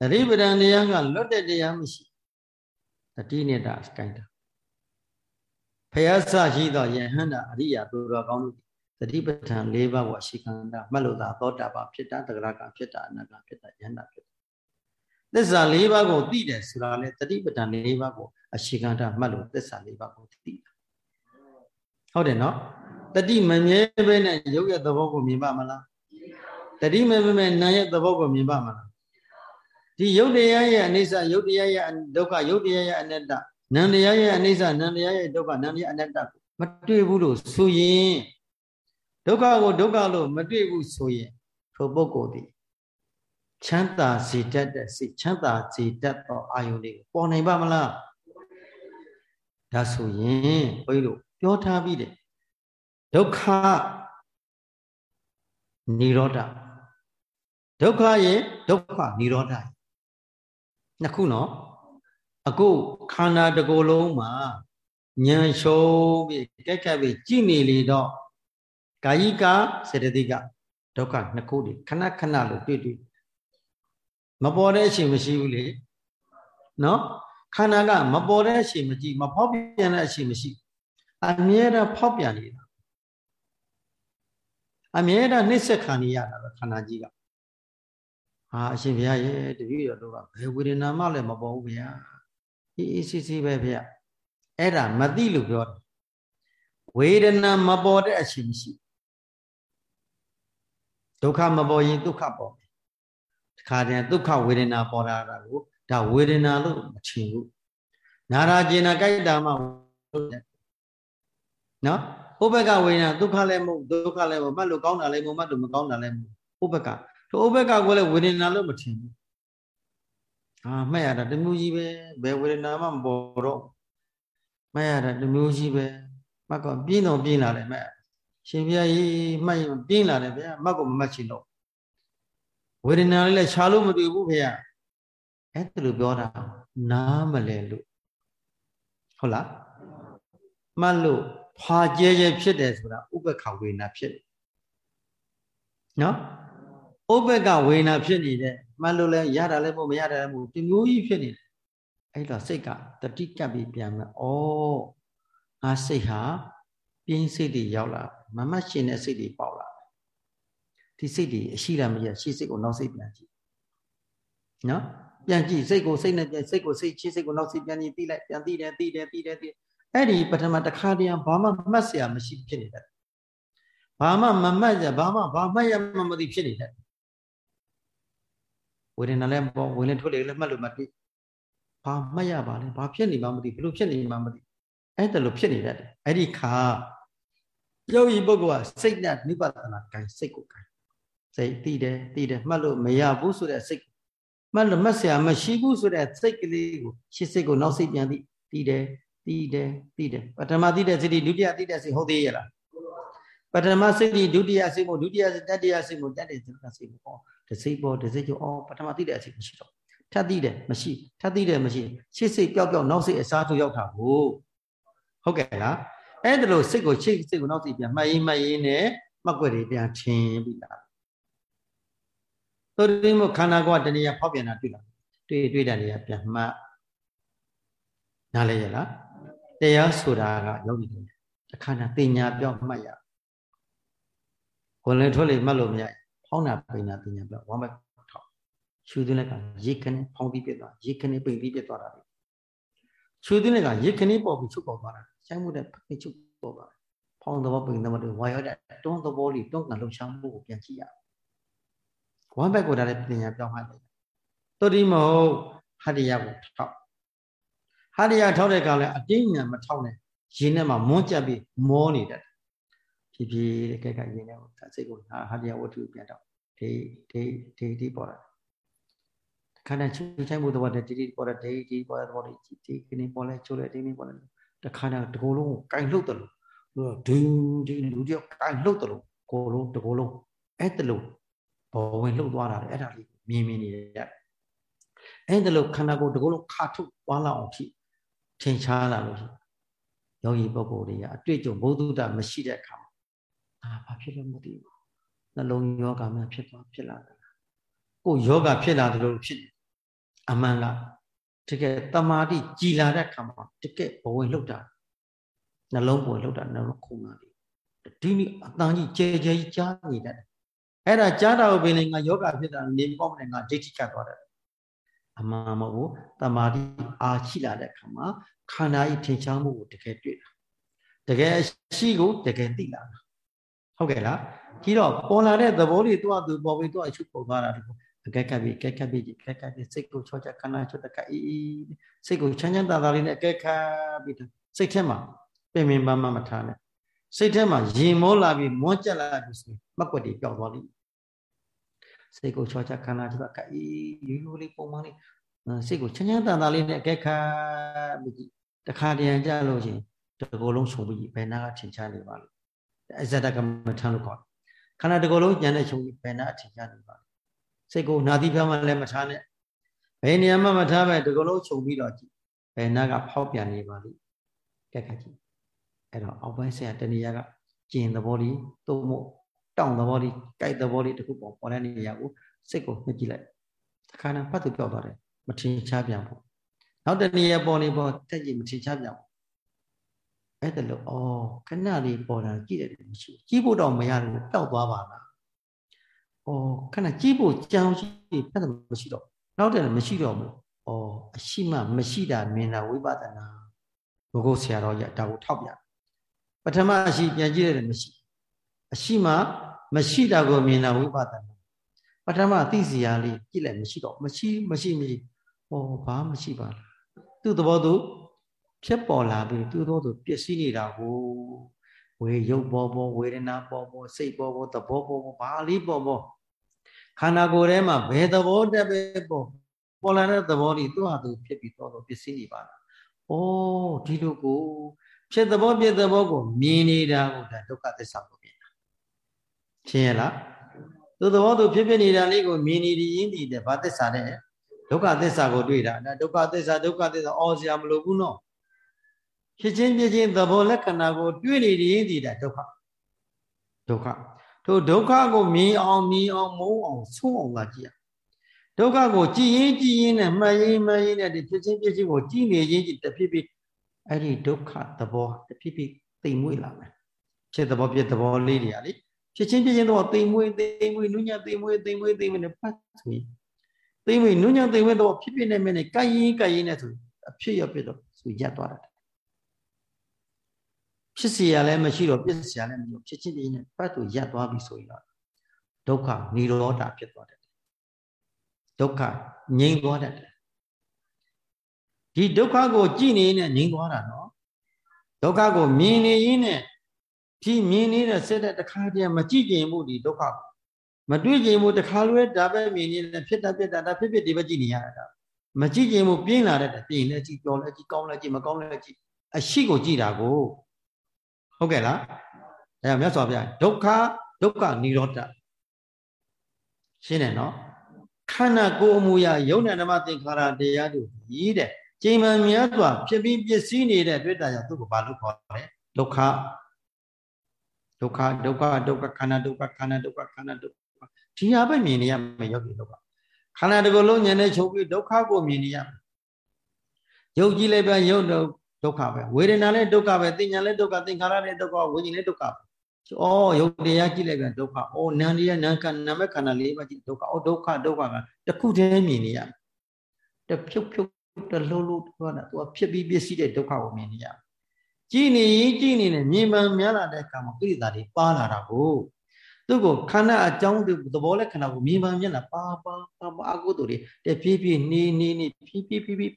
တတိပဋ္ဌာန်တရားကလွတ်တဲ့တရားမရှိတတိနဲ့တာကင်တာဖယားဆရှိသောယဟန္တာအရိယာသူတော်ကောင်းတို့သတိပဋ္ဌာန်၄ပါးကိုအရှိခန္ဓာမှတ်လို့သာသောတာပန်ဖြစ်တာတဂရကဖြစ်တာအနကဖြစ်တာယန္တာဖြစ်တာသစ္စာ၄ပါးကိုသိတယ်ဆိုတာလေသတိပဋ္ဌာန်၄ပါးကိုအရှိခန္ဓာမှတ်လို့သစ္စာ၄ပါးကိုသိတာဟုတ်တယ်နော်တတိမမြဲပဲနဲ့ရုပ်ရဲ့သဘောကိုမြင်ပါမလား တတိမမြဲပဲနာရဲ့သဘောကိုမြင်ပါမလားဒီရုပ်တရားရဲ့အနိစ္စရုပ်တရားရဲ့ဒုက္ခရုပ်တရားရဲ့အနတ္တနန္တရားရဲ့အနိစ္စနန္တရားရဲ့ဒုက္ခနန္တရားအနတ္တကိုမတွေ့ဘူးလို့ဆိုရင်ဒုက္ခကိုဒုက္ခလို့မတွေ့ဘူးဆိုရင်ထိုပုဂ္ဂိုလ်သည်ချမ်းသာစေတတ်တဲ့စိတ်ချမ်းသာစေတတ်သောအာယုန်တွေကိုပေါ်နိုင်ပါမလားဒါဆိုရင်ဘုန်းကြီးတို့ပြောထားပြီးတယ်ဒုက္ခនិရောဓ ဒုက္ခရဲ့ဒုက္ခនិရောဓနှစ်ခုနော်အခုခန္ဓာတစ်ကိုယ်လုံးမှာဉာဏ်ရှုံးပြီးကက်ကက်ပြီးကြည်နေလေတော့ကာယိကစေတသိကဒုက္ခနှစ်ခုတည်းခဏခဏလို့တွေ့တွေ့မပေါ်တဲ့အချိန်မရှိဘူးလေနော်ခန္ဓာကမပေါ်တဲ့အချိန်မရှိမဖောက်ပြန်တဲ့အချိန်မရှိအမြဲတမ်းဖောက်ပြန်နေတာအမြဲတမ်းနှိမ့်ဆက်ခံနေရတာပဲခန္ဓာကြီးက ဟာအရှင်ဘုရားရဲ့တပည့်တော်တို့ကဘယ်ဝေဒနာမှလည်းမပေါ်ဘူးဗျာအေးအေးဆေးဆေးပဲဗျာအဲ့ဒါမသိလို့ပြောတယ်ဝေဒနာမပေါ်တဲ့အချိန်မရှိဒုက္ခမပေါ်ရင်ဒုက္ခပေါ်တယ်တခါတည်းဒုက္ခဝေဒနာပေါ်လာတာကိုဒါဝေဒနာလို့မထင်ဘူးနာရာကျင်နာကြိုက်တာမှနော်ဟိုဘက်ကဝေဒနာဒုက္ခလည်းမဟုတ်ဒုက္ခလည်းမဟုတ်မှတ်လို့ကောင်းတာလည်းမဟုတ်မှတ်လို့မကောင်းတာလည်းမဟုတ်ဟိုဘက်က ဟိုဘက်ကကိုလည်းဝေဒနာလို့မထင်ဘူးအာမှတ်ရတာတမျိုးကြီးပဲဘယ်ဝေဒနာမှမပေါ်တော့မှတ်ရတာတမျိုးကြီးပဲမှတ်ကောပြင်းတော့ပြင်းလာတယ်မှတ်ရှင်ဘုရားကြီးမှတ်ရင်ပြင်းလာတယ်ဗျာမှတ်ကိုမမှတ်ချင်တော့ဝေဒနာလေးလည်းရှားလို့မတွေ့ဘူးဖေ။အဲ့ဒါလိုပြောတာနားမလဲလို့ဟုတ်လားမှတ်လို့ဖွာကျဲကျဲဖြစ်တယ်ဆိုတာဥပ္ပခဝေနာဖြစ်တယ်နော် ဥပ္ပကဝေနာဖြစ်နေတယ်မှတ်လို့လဲရတာလည်းမဟုတ်မရတာလည်းမဟုတ်ဒီမျိုးကြီးဖြစ်နေတယ်အဲ့တော့စိတ်ကတတိကပ်ပြီးပြန်မယ်ဩငါစိတ်ဟာပြင်းစိတ်တွေရောက်လာမမတ်ရှင်တဲ့စိတ်တွေပေါက်လာဒီစိတ်တွေအရှိတာမရရှိစိတ်ကိုနောက်စိတ်ပြန်ကြည့်နော်ပြန်ကြည့်စိတ်ကိုစိတ်နဲ့ပြန်စိတ်ကိုစိတ်ချိစိတ်ကိုနောက်စိတ်ပြန်ကြည့်သိလိုက်ပြန်သိတယ်သိတယ်သိတယ်သိအဲ့ဒီပထမတစ်ခါတည်းဘာမှမှတ်เสียမရှိဖြစ်နေတယ်ဘာမှမမှတ်ကြဘာမှဘာမှရမှမသိဖြစ်နေတယ် ဝေဒနာလည်းပေါ့ဝင်လည်းထွက်လေလည်းမှတ်လို့မသိဘာမှတ်ရပါလဲဘာဖြစ်နေမှမသိဘလို့ဖြစ်နေမှမသိအဲ့ဒါလို့ဖြစ်နေတတ်တယ်အဲ့ဒီခါယောဂီပုဂ္ဂိုလ်ကစိတ်နဲ့နိဗ္ဗာန်ကံစိတ်ကိုကံစိတ်တည်တယ်တည်တယ်မှတ်လို့မရဘူးဆိုတဲ့စိတ်မှတ်လို့မှတ်เสียမရှိဘူးဆိုတဲ့စိတ်ကလေးကိုရှစ်စိတ်ကိုနောက်စိတ်ပြန်ပြီးတည်တယ်တည်တယ်တည်တယ်ပထမတည်တဲ့စိတ်ဒုတိယတည်တဲ့စိတ်ဟုတ်သေးရဲ့လားပထမစိတ်ဒုတိယစိတ်မို့ဒုတိယစိတ်တတိယစိတ်မို့တတိယစိတ်ကစိတ်မို့ဩ တစိတ်ပေါ်တစိတ်ကျော်ဩပထမတည်တဲ့စိတ်မရှိတော့ထပ်တည်တယ်မရှိထပ်တည်တယ်မရှိရှစ်စိတ်ပျောက်ပျောက်နောက်စိတ်အစားထိုးရောက်တာကိုဟုတ်ကဲ့လားအဲ့ဒါလို့စိတ်ကိုချိတ်စိတ်ကိုနောက်စိတ်ပြန်မှတ်ရင်းမှတ်ရင်းနဲ့မှတ်ွက်တွေပြန်ထင်ပြီးလာသို့တည်းမို့ခန္ဓာကိုယ်ကတဏှာဖောက်ပြန်တာတွေ့လာတွေ့တွေ့တဲ့နေရာပြန်မှတ်နားလဲရလားတရားဆိုတာကယောဂီတွေတခါနာပညာပြောင်းမှတ်ရဝင်လေထွက်လေမှတ်လို့မရ ဖောင်းတာပိန်တာပညာပြောင်းဝမ်းဘက်ထောက်ရှူသွင်းလိုက်ကရေခနဲ့ဖောင်းပြီးပြတ်သွားရေခနဲ့ပိန်ပြီးပြတ်သွားတာလေရှူသွင်းလိုက်ကရေခနဲ့ပေါ်ပြီးချုပ်ပေါ်သွားတာဆိုင်မှုတဲ့ဖိတ်ချုပ်ပေါ်သွားဖောင်းသဘောပိန်သဘောတွေဝါရတဲ့တွန်းသဘောလေးတွန်းကန်လှုပ်ရှားမှုကိုပြန်ကြည့်ရဝမ်းဘက်ကိုဒါလည်းပညာပြောင်းမှတ်တယ်တုတိမဟုတ်ဟတ္တရကိုထောက်ဟာရယာထောက်တဲ့ကောင်လည်းအတင်းညာမထောက်နဲ့ရင်းထဲမှာမွန်းကြက်ပြီးမောနေတတ် ဖြည်းဖြည်းတဲ့ကဲကရင်းထဲကိုစိတ်ကိုဟာရယာဝတ္ထုပြန်တော့ဒေဒေဒေဒီပေါ်တာခန္ဓာချူချိုင်းမှုသဘောတည်းဒီဒီပေါ်တဲ့ဒေဒီပေါ်တဲ့သဘောတွေဒီကနေပေါ်လဲချိုးလဲဒီနေပေါ်လဲတခါတည်းတကိုယ်လုံးကိုကင်လှုပ်တယ်လို့ဒင်းဒီလူတယောက်ကင်လှုပ်တယ်လို့ကိုယ်လုံးတကိုယ်လုံးအဲ့တလို့ဘောဝင်လှုပ်သွားတာလေအဲ့ဒါလေးမြင်မြင်နေရတယ်အဲ့ဒါလို့ခန္ဓာကိုယ်တကိုယ်လုံးခါထုတ်သွားလောက်အောင်ဖြစ်ထင်ရှားလာလို့ယောဂီပုဂ္ဂိုလ်တွေကအတွေ့အကြုံဘုဒ္ဓတမရှိတဲ့အခါမှာအာ ဘာဖြစ်လို့မသိဘူးနှလုံးယောဂမှဖြစ်သွားဖြစ်လာတယ်ကိုယောဂဖြစ်လာတယ်လို့ဖြစ်တယ်အမှန်ကတကယ်တမာတိကြည်လာတဲ့အခါမှာတကယ်ဘဝင်လှုပ်တာနှလုံးဘဝင်လှုပ်တာနှလုံးခုန်တာဒီနေ့အတန်ကြီးကြဲကြဲကြီးကြားနေတတ်တယ်အဲ့ဒါကြားတာကိုပင်လည်းငါယောဂဖြစ်တာနေပေါ့မနဲ့ငါဒိဋ္ဌိကတ်သွားတယ်အမှန်မဟုတ်တမာတိအာရှိလာတဲ့အခါမှာခန္ဓာဤထင်ရှားမှုကိုတကယ်တွေ့တာတကယ်ရှိကိုတကယ်သိလာတာ ဟုတ်ကဲ့လားကြီးတော့ပေါ်လာတဲ့သဘောတွေတော့သူပေါ်ပြီးတော့အချုပ်ပေါ်သွားတာဒီအကက်ကပ်ပြီးကက်ကပ်ပြီးကက်ကပ်ပြီးစိတ်ကိုချောချခန္ဓာချောတကအေးအေးစိတ်ကိုချမ်းချမ်းသာသာလေးနဲ့အကက်ကပ်ပြီးစိတ်ထဲမှာပင်ပင်ပန်းပန်းမထားနဲ့စိတ်ထဲမှာရင်မောလာပြီးမွန်းကြက်လာပြီးဆိုမှတ်ွက်တွေပျောက်သွားလိမ့်စိတ်ကိုချောချခန္ဓာချောတကအေးရိုးရိုးလေးပုံမှန်လေးစိတ်ကိုချမ်းချမ်းသာသာလေးနဲ့အကက်ခါပြီးတခါတရံကြလို့ချင်းတကောလုံးခြုံပြီးဘယ်နာကထင်ရှားနေပါလဲ အဇဒကမထမ်းလို့ခေါ်ခန္ဓာတကောလုံးညံတဲ့ခြုံပြီးဘယ်နာအထင်ရှားနေပါလဲစိတ်ကိုနာသီးဖျားမှလည်းမထားနဲ့ဘယ်နေရာမှမထားပဲတကောလုံးခြုံပြီးတော့ကြည့်ဘယ်နာကဖောက်ပြန်နေပါလိကက်ခါကြည့်အဲ့တော့အောက်ပိုင်းဆရာတဏှာကကျင်သဘောလေးသို့မဟုတ်တောင့်သဘောလေးကြိုက်သဘောလေးတခုပေါ်ပေါ်တဲ့နေရာကိုစိတ်ကိုနှိပ်ကြည့်လိုက်တခါနဲ့ဖတ်သူပြောက်သွားတယ်မထင်ရှားပြန်ဘူးနောက်တနည်းပေါ်နေပေါ်တက်ကြည့်မထင်ရှားပြန်ဘူး အဲ့ဒါလို့ဩခဏလေးပေါ်တာကြည့်တယ်မရှိဘူးကြည့်ဖို့တော့မရဘူးပျောက်သွားပါလားဩခဏကြည့်ဖို့ကြံရှိပြတ်မရှိတော့နောက်တယ်မရှိတော့ဘူးဩအရှိမမရှိတာမြင်တာဝိပဿနာဘုဂုတ်ဆရာတော်ရဒါကိုထောက်ပြပထမရှိပြန်ကြည့်ရတယ်မရှိ အရှိမမရှိတာကိုမြင်တာဝိပဿနာပထမသိစီရလေးကြည့်လိုက်မရှိတော့မရှိမရှိမရှိဟောဘာမရှိပါလားသူ့သဘောသူ ဖြစ်ပေါ်လာပြီးသူ့သဘောသူပျက်စီးနေတာကိုဝေရုပ်ပေါ်ပေါ်ဝေဒနာပေါ်ပေါ်စိတ်ပေါ်ပေါ်သဘောပေါ်ပေါ်ဘာလေးပေါ်ပေါ်ခန္ဓာကိုယ်ထဲမှာဘယ်သဘောတက်ပဲပေါ်ပေါ်လာတဲ့သဘောတွေသူ့ဟာသူဖြစ်ပြီးတော့ပျက်စီးနေပါလား။အိုးဒီလိုကိုဖြစ်သဘောပြသဘောကိုမြင်နေတာကိုဒါဒုက္ခသစ္စာကိုမြင်တာ။ရှင်းရလား။သူသဘောသူဖြစ်ဖြစ်နေတာလေးကိုမြင်နေရင်းတည်တယ်ဘာသစ္စာလဲဒုက္ခသစ္စာကိုတွေ့တာဒါဒုက္ခသစ္စာဒုက္ခသစ္စာအော်စရာမလိုဘူးနော် ဖြစ်ချင်းဖြစ်ချင်းသဘောလက္ခဏာကို တွေ့နေရင်းတည်တာဒုက္ခဒုက္ခထိုဒုက္ခကိုမြင်အောင်မြင်အောင်မုန်းအောင်ဆုံးအောင်လာကြည့်ရဒုက္ခကိုကြည်ရင်ကြည်ရင်နဲ့မှတ်ရင်မှတ်ရင်နဲ့ဒီဖြစ်ချင်းဖြစ်ချင်းကိုကြည်နေချင်းတဖြစ်ဖြစ်အဲ့ဒီဒုက္ခသဘောတဖြစ်ဖြစ်သိမ်မွေ့လာမယ်ဖြစ်သဘောဖြစ်သဘောလေးတွေကလေဖြစ်ချင်းဖြစ်ချင်းတော့သိမ်မွေ့သိမ်မွေ့နုညံ့သိမ်မွေ့သိမ်မွေ့သိမ်မွေ့နဲ့ပတ်ဆိုရင်သိမ်မွေ့နုညံ့သိမ်မွေ့တော့ဖြစ်ဖြစ်နဲ့မနဲ့ကြိုက်ရင်ကြိုက်ရင်နဲ့ဆိုအဖြစ်ရဖြစ်တော့ဆိုရက်သွားတာ ဖြစ်เสียလည်းမရှိတော့ပြစ်เสียလည်းမရှိဖြစ်ချင်းဖြစ်ချင်းနဲ့ပတ်သူရက်သွားပြီဆိုရင်တော့ဒုက္ခនិရောဓဖြစ်သွားတယ်ဒုက္ခငြိမ်းသွားတတ်တယ်ဒီဒုက္ခကိုကြည်နေနဲ့ငြိမ်းသွားတာနော်ဒုက္ခကိုမြင်နေရင်းနဲ့ဒီမြင်နေတဲ့စိတ်တဲ့တခါတည်းမကြည့်ကြင်မှုဒီဒုက္ခမတွေ့ကြင်မှုတခါလွဲဒါပဲမြင်နေဖြစ်တာဖြစ်တာဒါဖြစ်ဖြစ်ဒီပဲကြည့်နေရတာမကြည့်ကြင်မှုပြင်းလာတဲ့ပြင်းလဲကြည့်ကြော်လဲကြည့်ကောင်းလဲကြည့်မကောင်းလဲကြည့်အရှိကိုကြည့်တာကို ဟုတ်ကဲ့လားအဲမြတ်စွာဘုရားဒုက္ခဒုက္ခនិရောဓရှင်းတယ်နော်ခန္ဓာကိုယ်အမူအရာယုံနာဓမ္မသင်္ခါရတရားတို့ကြီးတဲ့ချိန်မှန်များစွာဖြစ်ပြီးပစ္စည်းနေတဲ့တွေ့တာကြောင့်သူ့ကိုဘာလို့ခေါ်လဲဒုက္ခဒုက္ခဒုက္ခဒုက္ခခန္ဓာဒုက္ခခန္ဓာဒုက္ခခန္ဓာဒုက္ခဒီဟာပဲမြင်နေရမယ်ယောဂီဒုက္ခခန္ဓာတကယ်လုံးဉာဏ်နဲ့ချုပ်ပြီးဒုက္ခကိုမြင်နေရမယ်ယုတ်ကြည့်လိုက်ပဲယုတ် ဒုက္ခပဲဝေဒနာလည်းဒုက္ခပဲသိဉာဏ်လည်းဒုက္ခသင်္ခါရလည်းဒုက္ခဝိညာဉ်လည်းဒုက္ခပဲဩယုတ်တရားကြည့်လိုက်ပြန်ဒုက္ခဩနန္တရားနံခန္ဓာမဲ့ခန္ဓာလေးပါကြည့်ဒုက္ခဩဒုက္ခဒုက္ခကတခုတည်းမြင်နေရတဖြုတ်ဖြုတ်တလှုပ်လှုပ်ပြောတာသူကဖြစ်ပြီးပြည့်စည်တဲ့ဒုက္ခကိုမြင်နေရကြည်နေရင်ကြည်နေတယ်မြင်မှန်များလာတဲ့အခါမှာကိလေသာတွေပါလာတာကိုသူ့ကိုခန္ဓာအကြောင်းသဘောလဲခန္ဓာကိုမြင်မှန်မျက်လာပါပါပါပါအကုသိုလ်တွေတဖြည်းဖြည်းနေနေနေဖြည်းဖြည်းဖြည်းဖြည်း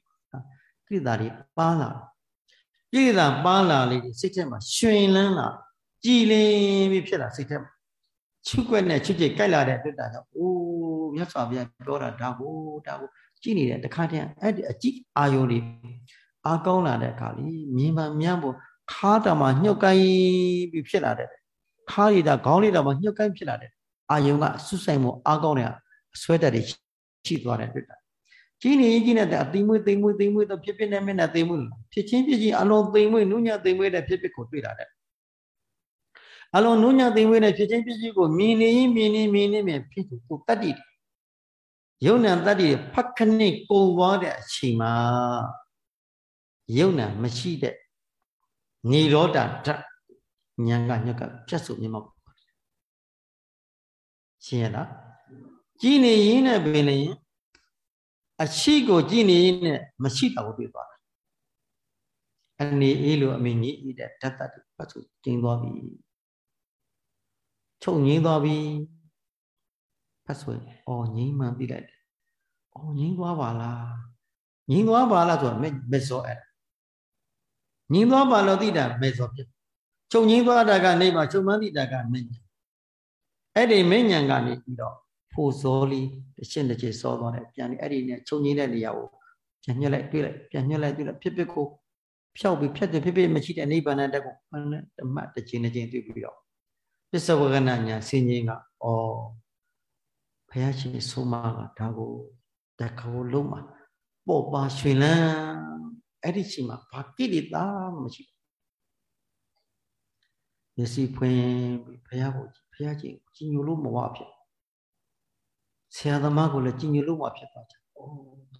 ကိလေသာတွေပါလာ ကိလေသာပါလာလေစိတ်ထဲမှာရှင်လန်းလာကြည်လင်ပြီးဖြစ်လာစိတ်ထဲမှာချုပ်ွက်နဲ့ချွတ်ချစ်ကြိုက်လာတဲ့အတွက်တာကြောင့်အိုးမြတ်စွာဘုရားပြောတာဒါကိုဒါကိုကြည်နေတဲ့တခါတည်းအဲ့ဒီအကြည့်အာယုန်တွေအားကောင်းလာတဲ့အခါလीမြင်မှမြန်းဖို့ခါတာမှာညှုတ်ကိုင်းပြီးဖြစ်လာတဲ့ခါရည်တာခေါင်းလေးတာမှာညှုတ်ကိုင်းဖြစ်လာတဲ့အာယုန်ကဆွဆိုင်မှုအားကောင်းတဲ့အဆွဲတက်တွေရှိသွားတဲ့အတွက်တာ ကြီးနေကြီးနေတဲ့အသိမွေးသိမွေးသိမွေးတော့ဖြစ်ဖြစ်နဲ့မျက်နှာသိမွေးဖြစ်ချင်းဖြစ်ချင်းအလုံးသိမွေးနုညသိမွေးတဲ့ဖြစ်ဖြစ်ကိုတွေ့လာတဲ့အလုံးနုညသိမွေးတဲ့ဖြစ်ချင်းဖြစ်ချင်းကိုမြင်နေမြင်နေမြင်နေမြင်ဖြစ်ကိုတတ္တိယုံနံတတ္တိဖက်ခနစ်ကုံသွားတဲ့အချိန်မှာယုံနံမရှိတဲ့និရောဓဓာတ်ဉာဏ်ကညက်ကပြတ်စုံမြင်မောက်ရှင်းရလားကြည်နေရင်းနဲ့ပင်နေရင် အရှိကိုကြည်နေရင်းနဲ့မရှိတာကိုတွေ့သွားတာအနေအေးလိုအမင်းကြီးဤတဲ့ဓာတ်တတ်ပတ်စုကျင်းသွားပြီချုပ်ငင်းသွားပြီဖတ်ဆိုရင်အော်ငိမ့်မှန်ပြီးလိုက်တယ်အော်ငိမ့်သွားပါလားငိမ့်သွားပါလားဆိုတော့မက်ဇောအဲ့ငိမ့်သွားပါလို့သိတာမက်ဇောဖြစ်ချုပ်ငိမ့်သွားတာကနေမှချုပ်မှန်းသိတာကမဉ္ဇဉ်အဲ့ဒီမဉ္ဇဉ်ကနေပြီးတော့ ဖို့ဇောလီတစ်ရှင်းတစ်ချေစောသွားတယ်ပြန်ပြီးအဲ့ဒီနဲ့ချုပ်ငိမ့်တဲ့နေရာကိုပြန်ညှက်လိုက်တွေ့လိုက်ပြန်ညှက်လိုက်တွေ့လိုက်ဖြစ်ဖြစ်ကိုဖြောက်ပြီးဖြတ်တယ်ဖြစ်ဖြစ်မရှိတဲ့နိဗ္ဗာန်တက်ကိုအနတမတစ်ချိန်တစ်ချိန်တွေ့ပြီးတော့ပစ္စဝကနာညာဆင်ခြင်းကဩဘုရားရှင်ဆုံးမကဒါကိုတခါလုံးမှာပေါ်ပါရွှင်လန်းအဲ့ဒီချိန်မှာဘာကိလေသာမှမရှိမျက်စိဖွင့်ပြီးဘုရားကိုဘုရားကြီးကြီးညိုလို့မဝဖြစ် ဆရာသမားကိုလည်းကြည်ညိုလို့မှဖြစ်သွားကြ။အိုး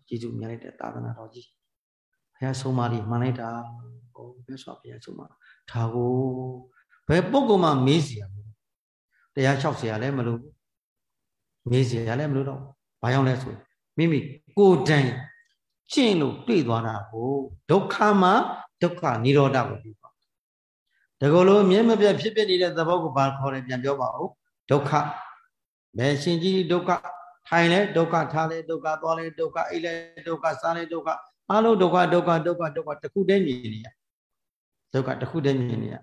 ကျေးဇူးများလိုက်တဲ့သာသနာတော်ကြီး။ဘုရားဆုံးမလေးမှန်လိုက်တာ။အိုးဘုရားဆောဘုရားဆုံးမဒါကိုဘယ်ပုဂ္ဂိုလ်မှမေးစရာမလို။တရားလျှောက်စရာလည်းမလို။မေးစရာလည်းမလိုတော့။ဘာကြောင့်လဲဆိုမိမိကိုယ်တိုင်ကျင့်လို့တွေ့သွားတာကိုဒုက္ခမှာဒုက္ခនិရောဓကိုပြီးပါ။ဒါကလို့မြဲမပြတ်ဖြစ်ဖြစ်နေတဲ့သဘောကိုဘာခေါ်လဲပြန်ပြောပါဦး။ဒုက္ခဘယ်ရှင်ကြီးဒုက္ခ ထိုင်လဲဒုက္ခထားလဲဒုက္ခသွားလဲဒုက္ခအိတ်လဲဒုက္ခစားလဲဒုက္ခအလုံးဒုက္ခဒုက္ခဒုက္ခဒုက္ခတစ်ခုတည်းမြင်နေရဒုက္ခတစ်ခုတည်းမြင်နေရ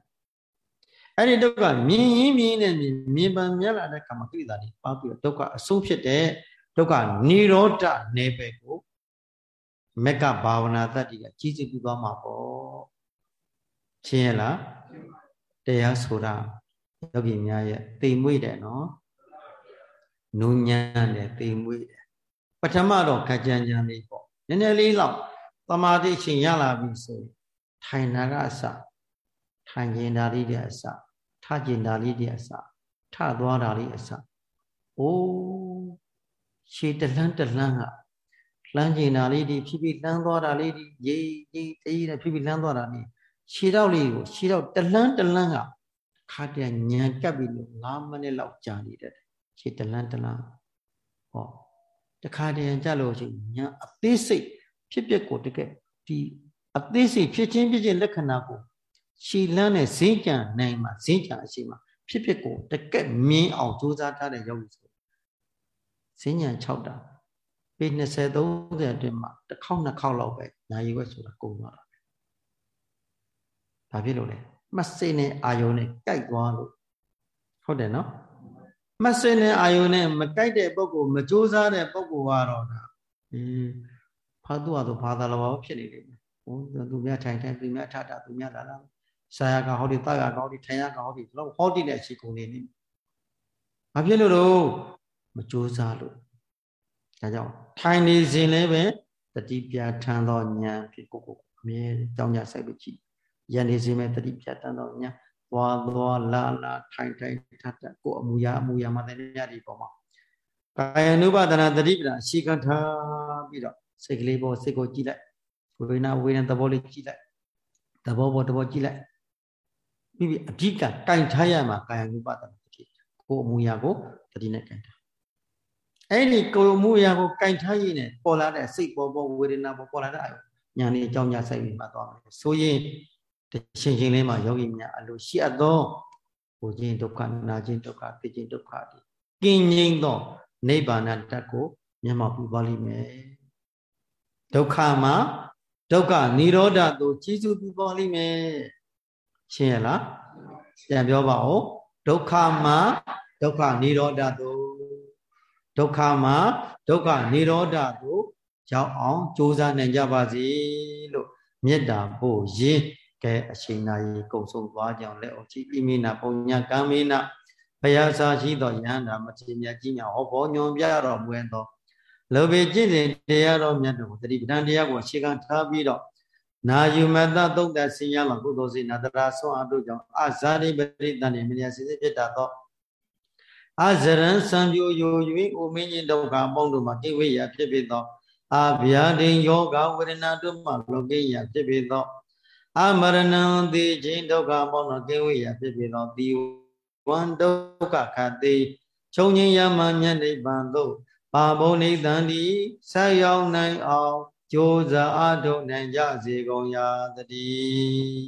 အဲ့ဒီဒုက္ခမြင်ရင်မြင်နေမြင်မြင်ပန်မြတ်လာတဲ့ခါမှာကိလေသာတွေပါပြီးတော့ဒုက္ခအဆုံးဖြစ်တဲ့ဒုက္ခនិရောဓနယ်ပယ်ကိုမက်ကဘာဝနာတတ္တိကကြီးစုပြုသွားမှာပေါ့ရှင်းရလားတရားဆိုတာယောဂီများရဲ့တိမ်မွေ့တယ်နော် နုညံ့တယ်တိမ်မွေ့တယ်ပထမတော့ခကြံကြံလေးပေါ့နည်းနည်းလေးလောက်သမာဓိချိန်ရလာပြီဆိုရင်ထိုင်တာကအစထိုင်ကျင်တာလေးတွေအစထကျင်တာလေးတွေအစထသွားတာလေးအစအိုးရှည်တလန်းတလန်းကလှမ်းကျင်တာလေးဒီဖြည်းဖြည်းလှမ်းသွားတာလေးဒီရေးရေးတည်နဲ့ဖြည်းဖြည်းလှမ်းသွားတာလေးခြေတော့လေးကိုခြေတော့တလန်းတလန်းကခါတည်းညံကပ်ပြီးလို့9မိနစ်လောက်ကြာနေတယ် ခြေတလန်းတလန်းဟောတခါတည်းကြလို့ရှိညံအသေးစိတ်ဖြစ်ပျက်ကိုတကယ်ဒီအသေးစိတ်ဖြစ်ချင်းဖြစ်ချင်းလက္ခဏာကိုရှည်လန်းတဲ့ဈေးကြံနိုင်မှာဈေးကြံအရှိမှာဖြစ်ပျက်ကိုတကက်မြင်အောင်ကြိုးစားထားတဲ့ယောဂီဆိုဈေးညံ6တာပေ20 30အတွင်းမှာတစ်ခေါက်နှစ်ခေါက်လောက်ပဲညာရီဝက်ဆိုတာကုန်သွားတာပဲဘာဖြစ်လို့လဲမှတ်စိနဲ့အာယုံနဲ့ကြိုက်သွားလို့ဟုတ်တယ်နော် မှတ်စိနဲ့အာယုံနဲ့မကြိုက်တဲ့ပုံကိုမကြိုးစားတဲ့ပုံကိုကတော့ဒါအေးဖာသူ့ဟာသူဘာသာတော်ဖြစ်နေတယ်ဟိုသူများထိုင်ထိုင်သူများထထသူများလာလာဆာယကဟောဒီတာယကဟောဒီထိုင်ယကဟောဒီတော့ဟောဒီနဲ့အခြေကုန်နေနေဘာဖြစ်လို့တော့မကြိုးစားလို့ဒါကြောင့်ထိုင်နေစဉ်လည်းပဲတတိပြထန်သောဉာဏ်ဖြစ်ကိုကိုအမြဲကြောင်းကြစိုက်ပြီးကြည့်ရန်နေစဉ်ပဲတတိပြထန်သောဉာဏ် သွားသွားလာလာထိုင်ထိုင်ထထကိုအမူအရာအမူအရာမှာတဲ့ညဒီပေါ်မှာကာယ ानु ပါဒနာတတိပဒအရှိကထားပြီးတော့စိတ်ကလေးပေါ်စိတ်ကိုကြည့်လိုက်ဝေဒနာဝေဒနာသဘောလေးကြည့်လိုက်သဘောပေါ်သဘောကြည့်လိုက်ပြီးပြီးအဓိကကင်ထားရမှာကာယ ानु ပါဒနာတတိကိုအမူအရာကိုတတိနဲ့ကင်ထားအဲ့ဒီကိုမှုရာကိုကင်ထားရင်းနဲ့ပေါ်လာတဲ့စိတ်ပေါ်ပေါ်ဝေဒနာပေါ်ပေါ်လာတဲ့ညာနေအကြောင်းညာဆိုင်ပြီးမှသွားမယ်ဆိုရင် တရှင်ရှင်လေးမှာယောဂီများအလိုရှိအပ်သောဘုခြင်းဒုက္ခနာခြင်းဒုက္ခသိခြင်းဒုက္ခဒီကင်းငြိမ်းသောနိဗ္ဗာန်တတ်ကိုမျက်မှောက်ပြုပါလိမ့်မယ်ဒုက္ခမှာဒုက္ခនិရောဓသို့ကြီးစုပြုပါလိမ့်မယ်ရှင်းရလားပြန်ပြောပါဦးဒုက္ခမှာဒုက္ခនិရောဓသို့ဒုက္ခမှာဒုက္ခនិရောဓကိုရောက်အောင်ကြိုးစားနိုင်ကြပါစေလို့မေတ္တာပို့ရင်း ကဲအချိန်နာရီကုံဆုံးသွားကြောင်းလက်အောင်ကြည်ဣမိနာပုံညာကံမေနာဘုရားစာရှိသောယန္တာမထေမြတ်ကြီးညာဟောဘောညွန်ပြတော်မူသောလောဘေကျင့်စဉ်တရားတော်မြတ်တို့တတိပဒံတရားကိုရှေခံထားပြီးတော့နာယူမတသုတ်တဆင်းရမှာကုသိုလ်စေနာတရာဆွမ်းအပ်တို့ကြောင့်အဇာတိပရိတန်နေမြညာစေစေဖြစ်တာတော့အဇရံစံပြိုယို၍အိုမင်းကြီးဒုက္ခအပေါင်းတို့မှာကိဝိယဖြစ်ပေသောအဗျာဒိယောဂဝေဒနာတို့မှလောကိယဖြစ်ပေသော အမရဏံတိခြင်းဒုက္ခအပေါင်းတို့ကိဝိယဖြစ်ပေသောဒီဝံဒုက္ခခတိခြုံငင်းရမမြတ်နိဗ္ဗာန်သို့ပါဘုံနိသံဒီဆက်ရောက်နိုင်အောင်ကြိုးစားအားထုတ်နိုင်ကြစေကုန်ရာတည်း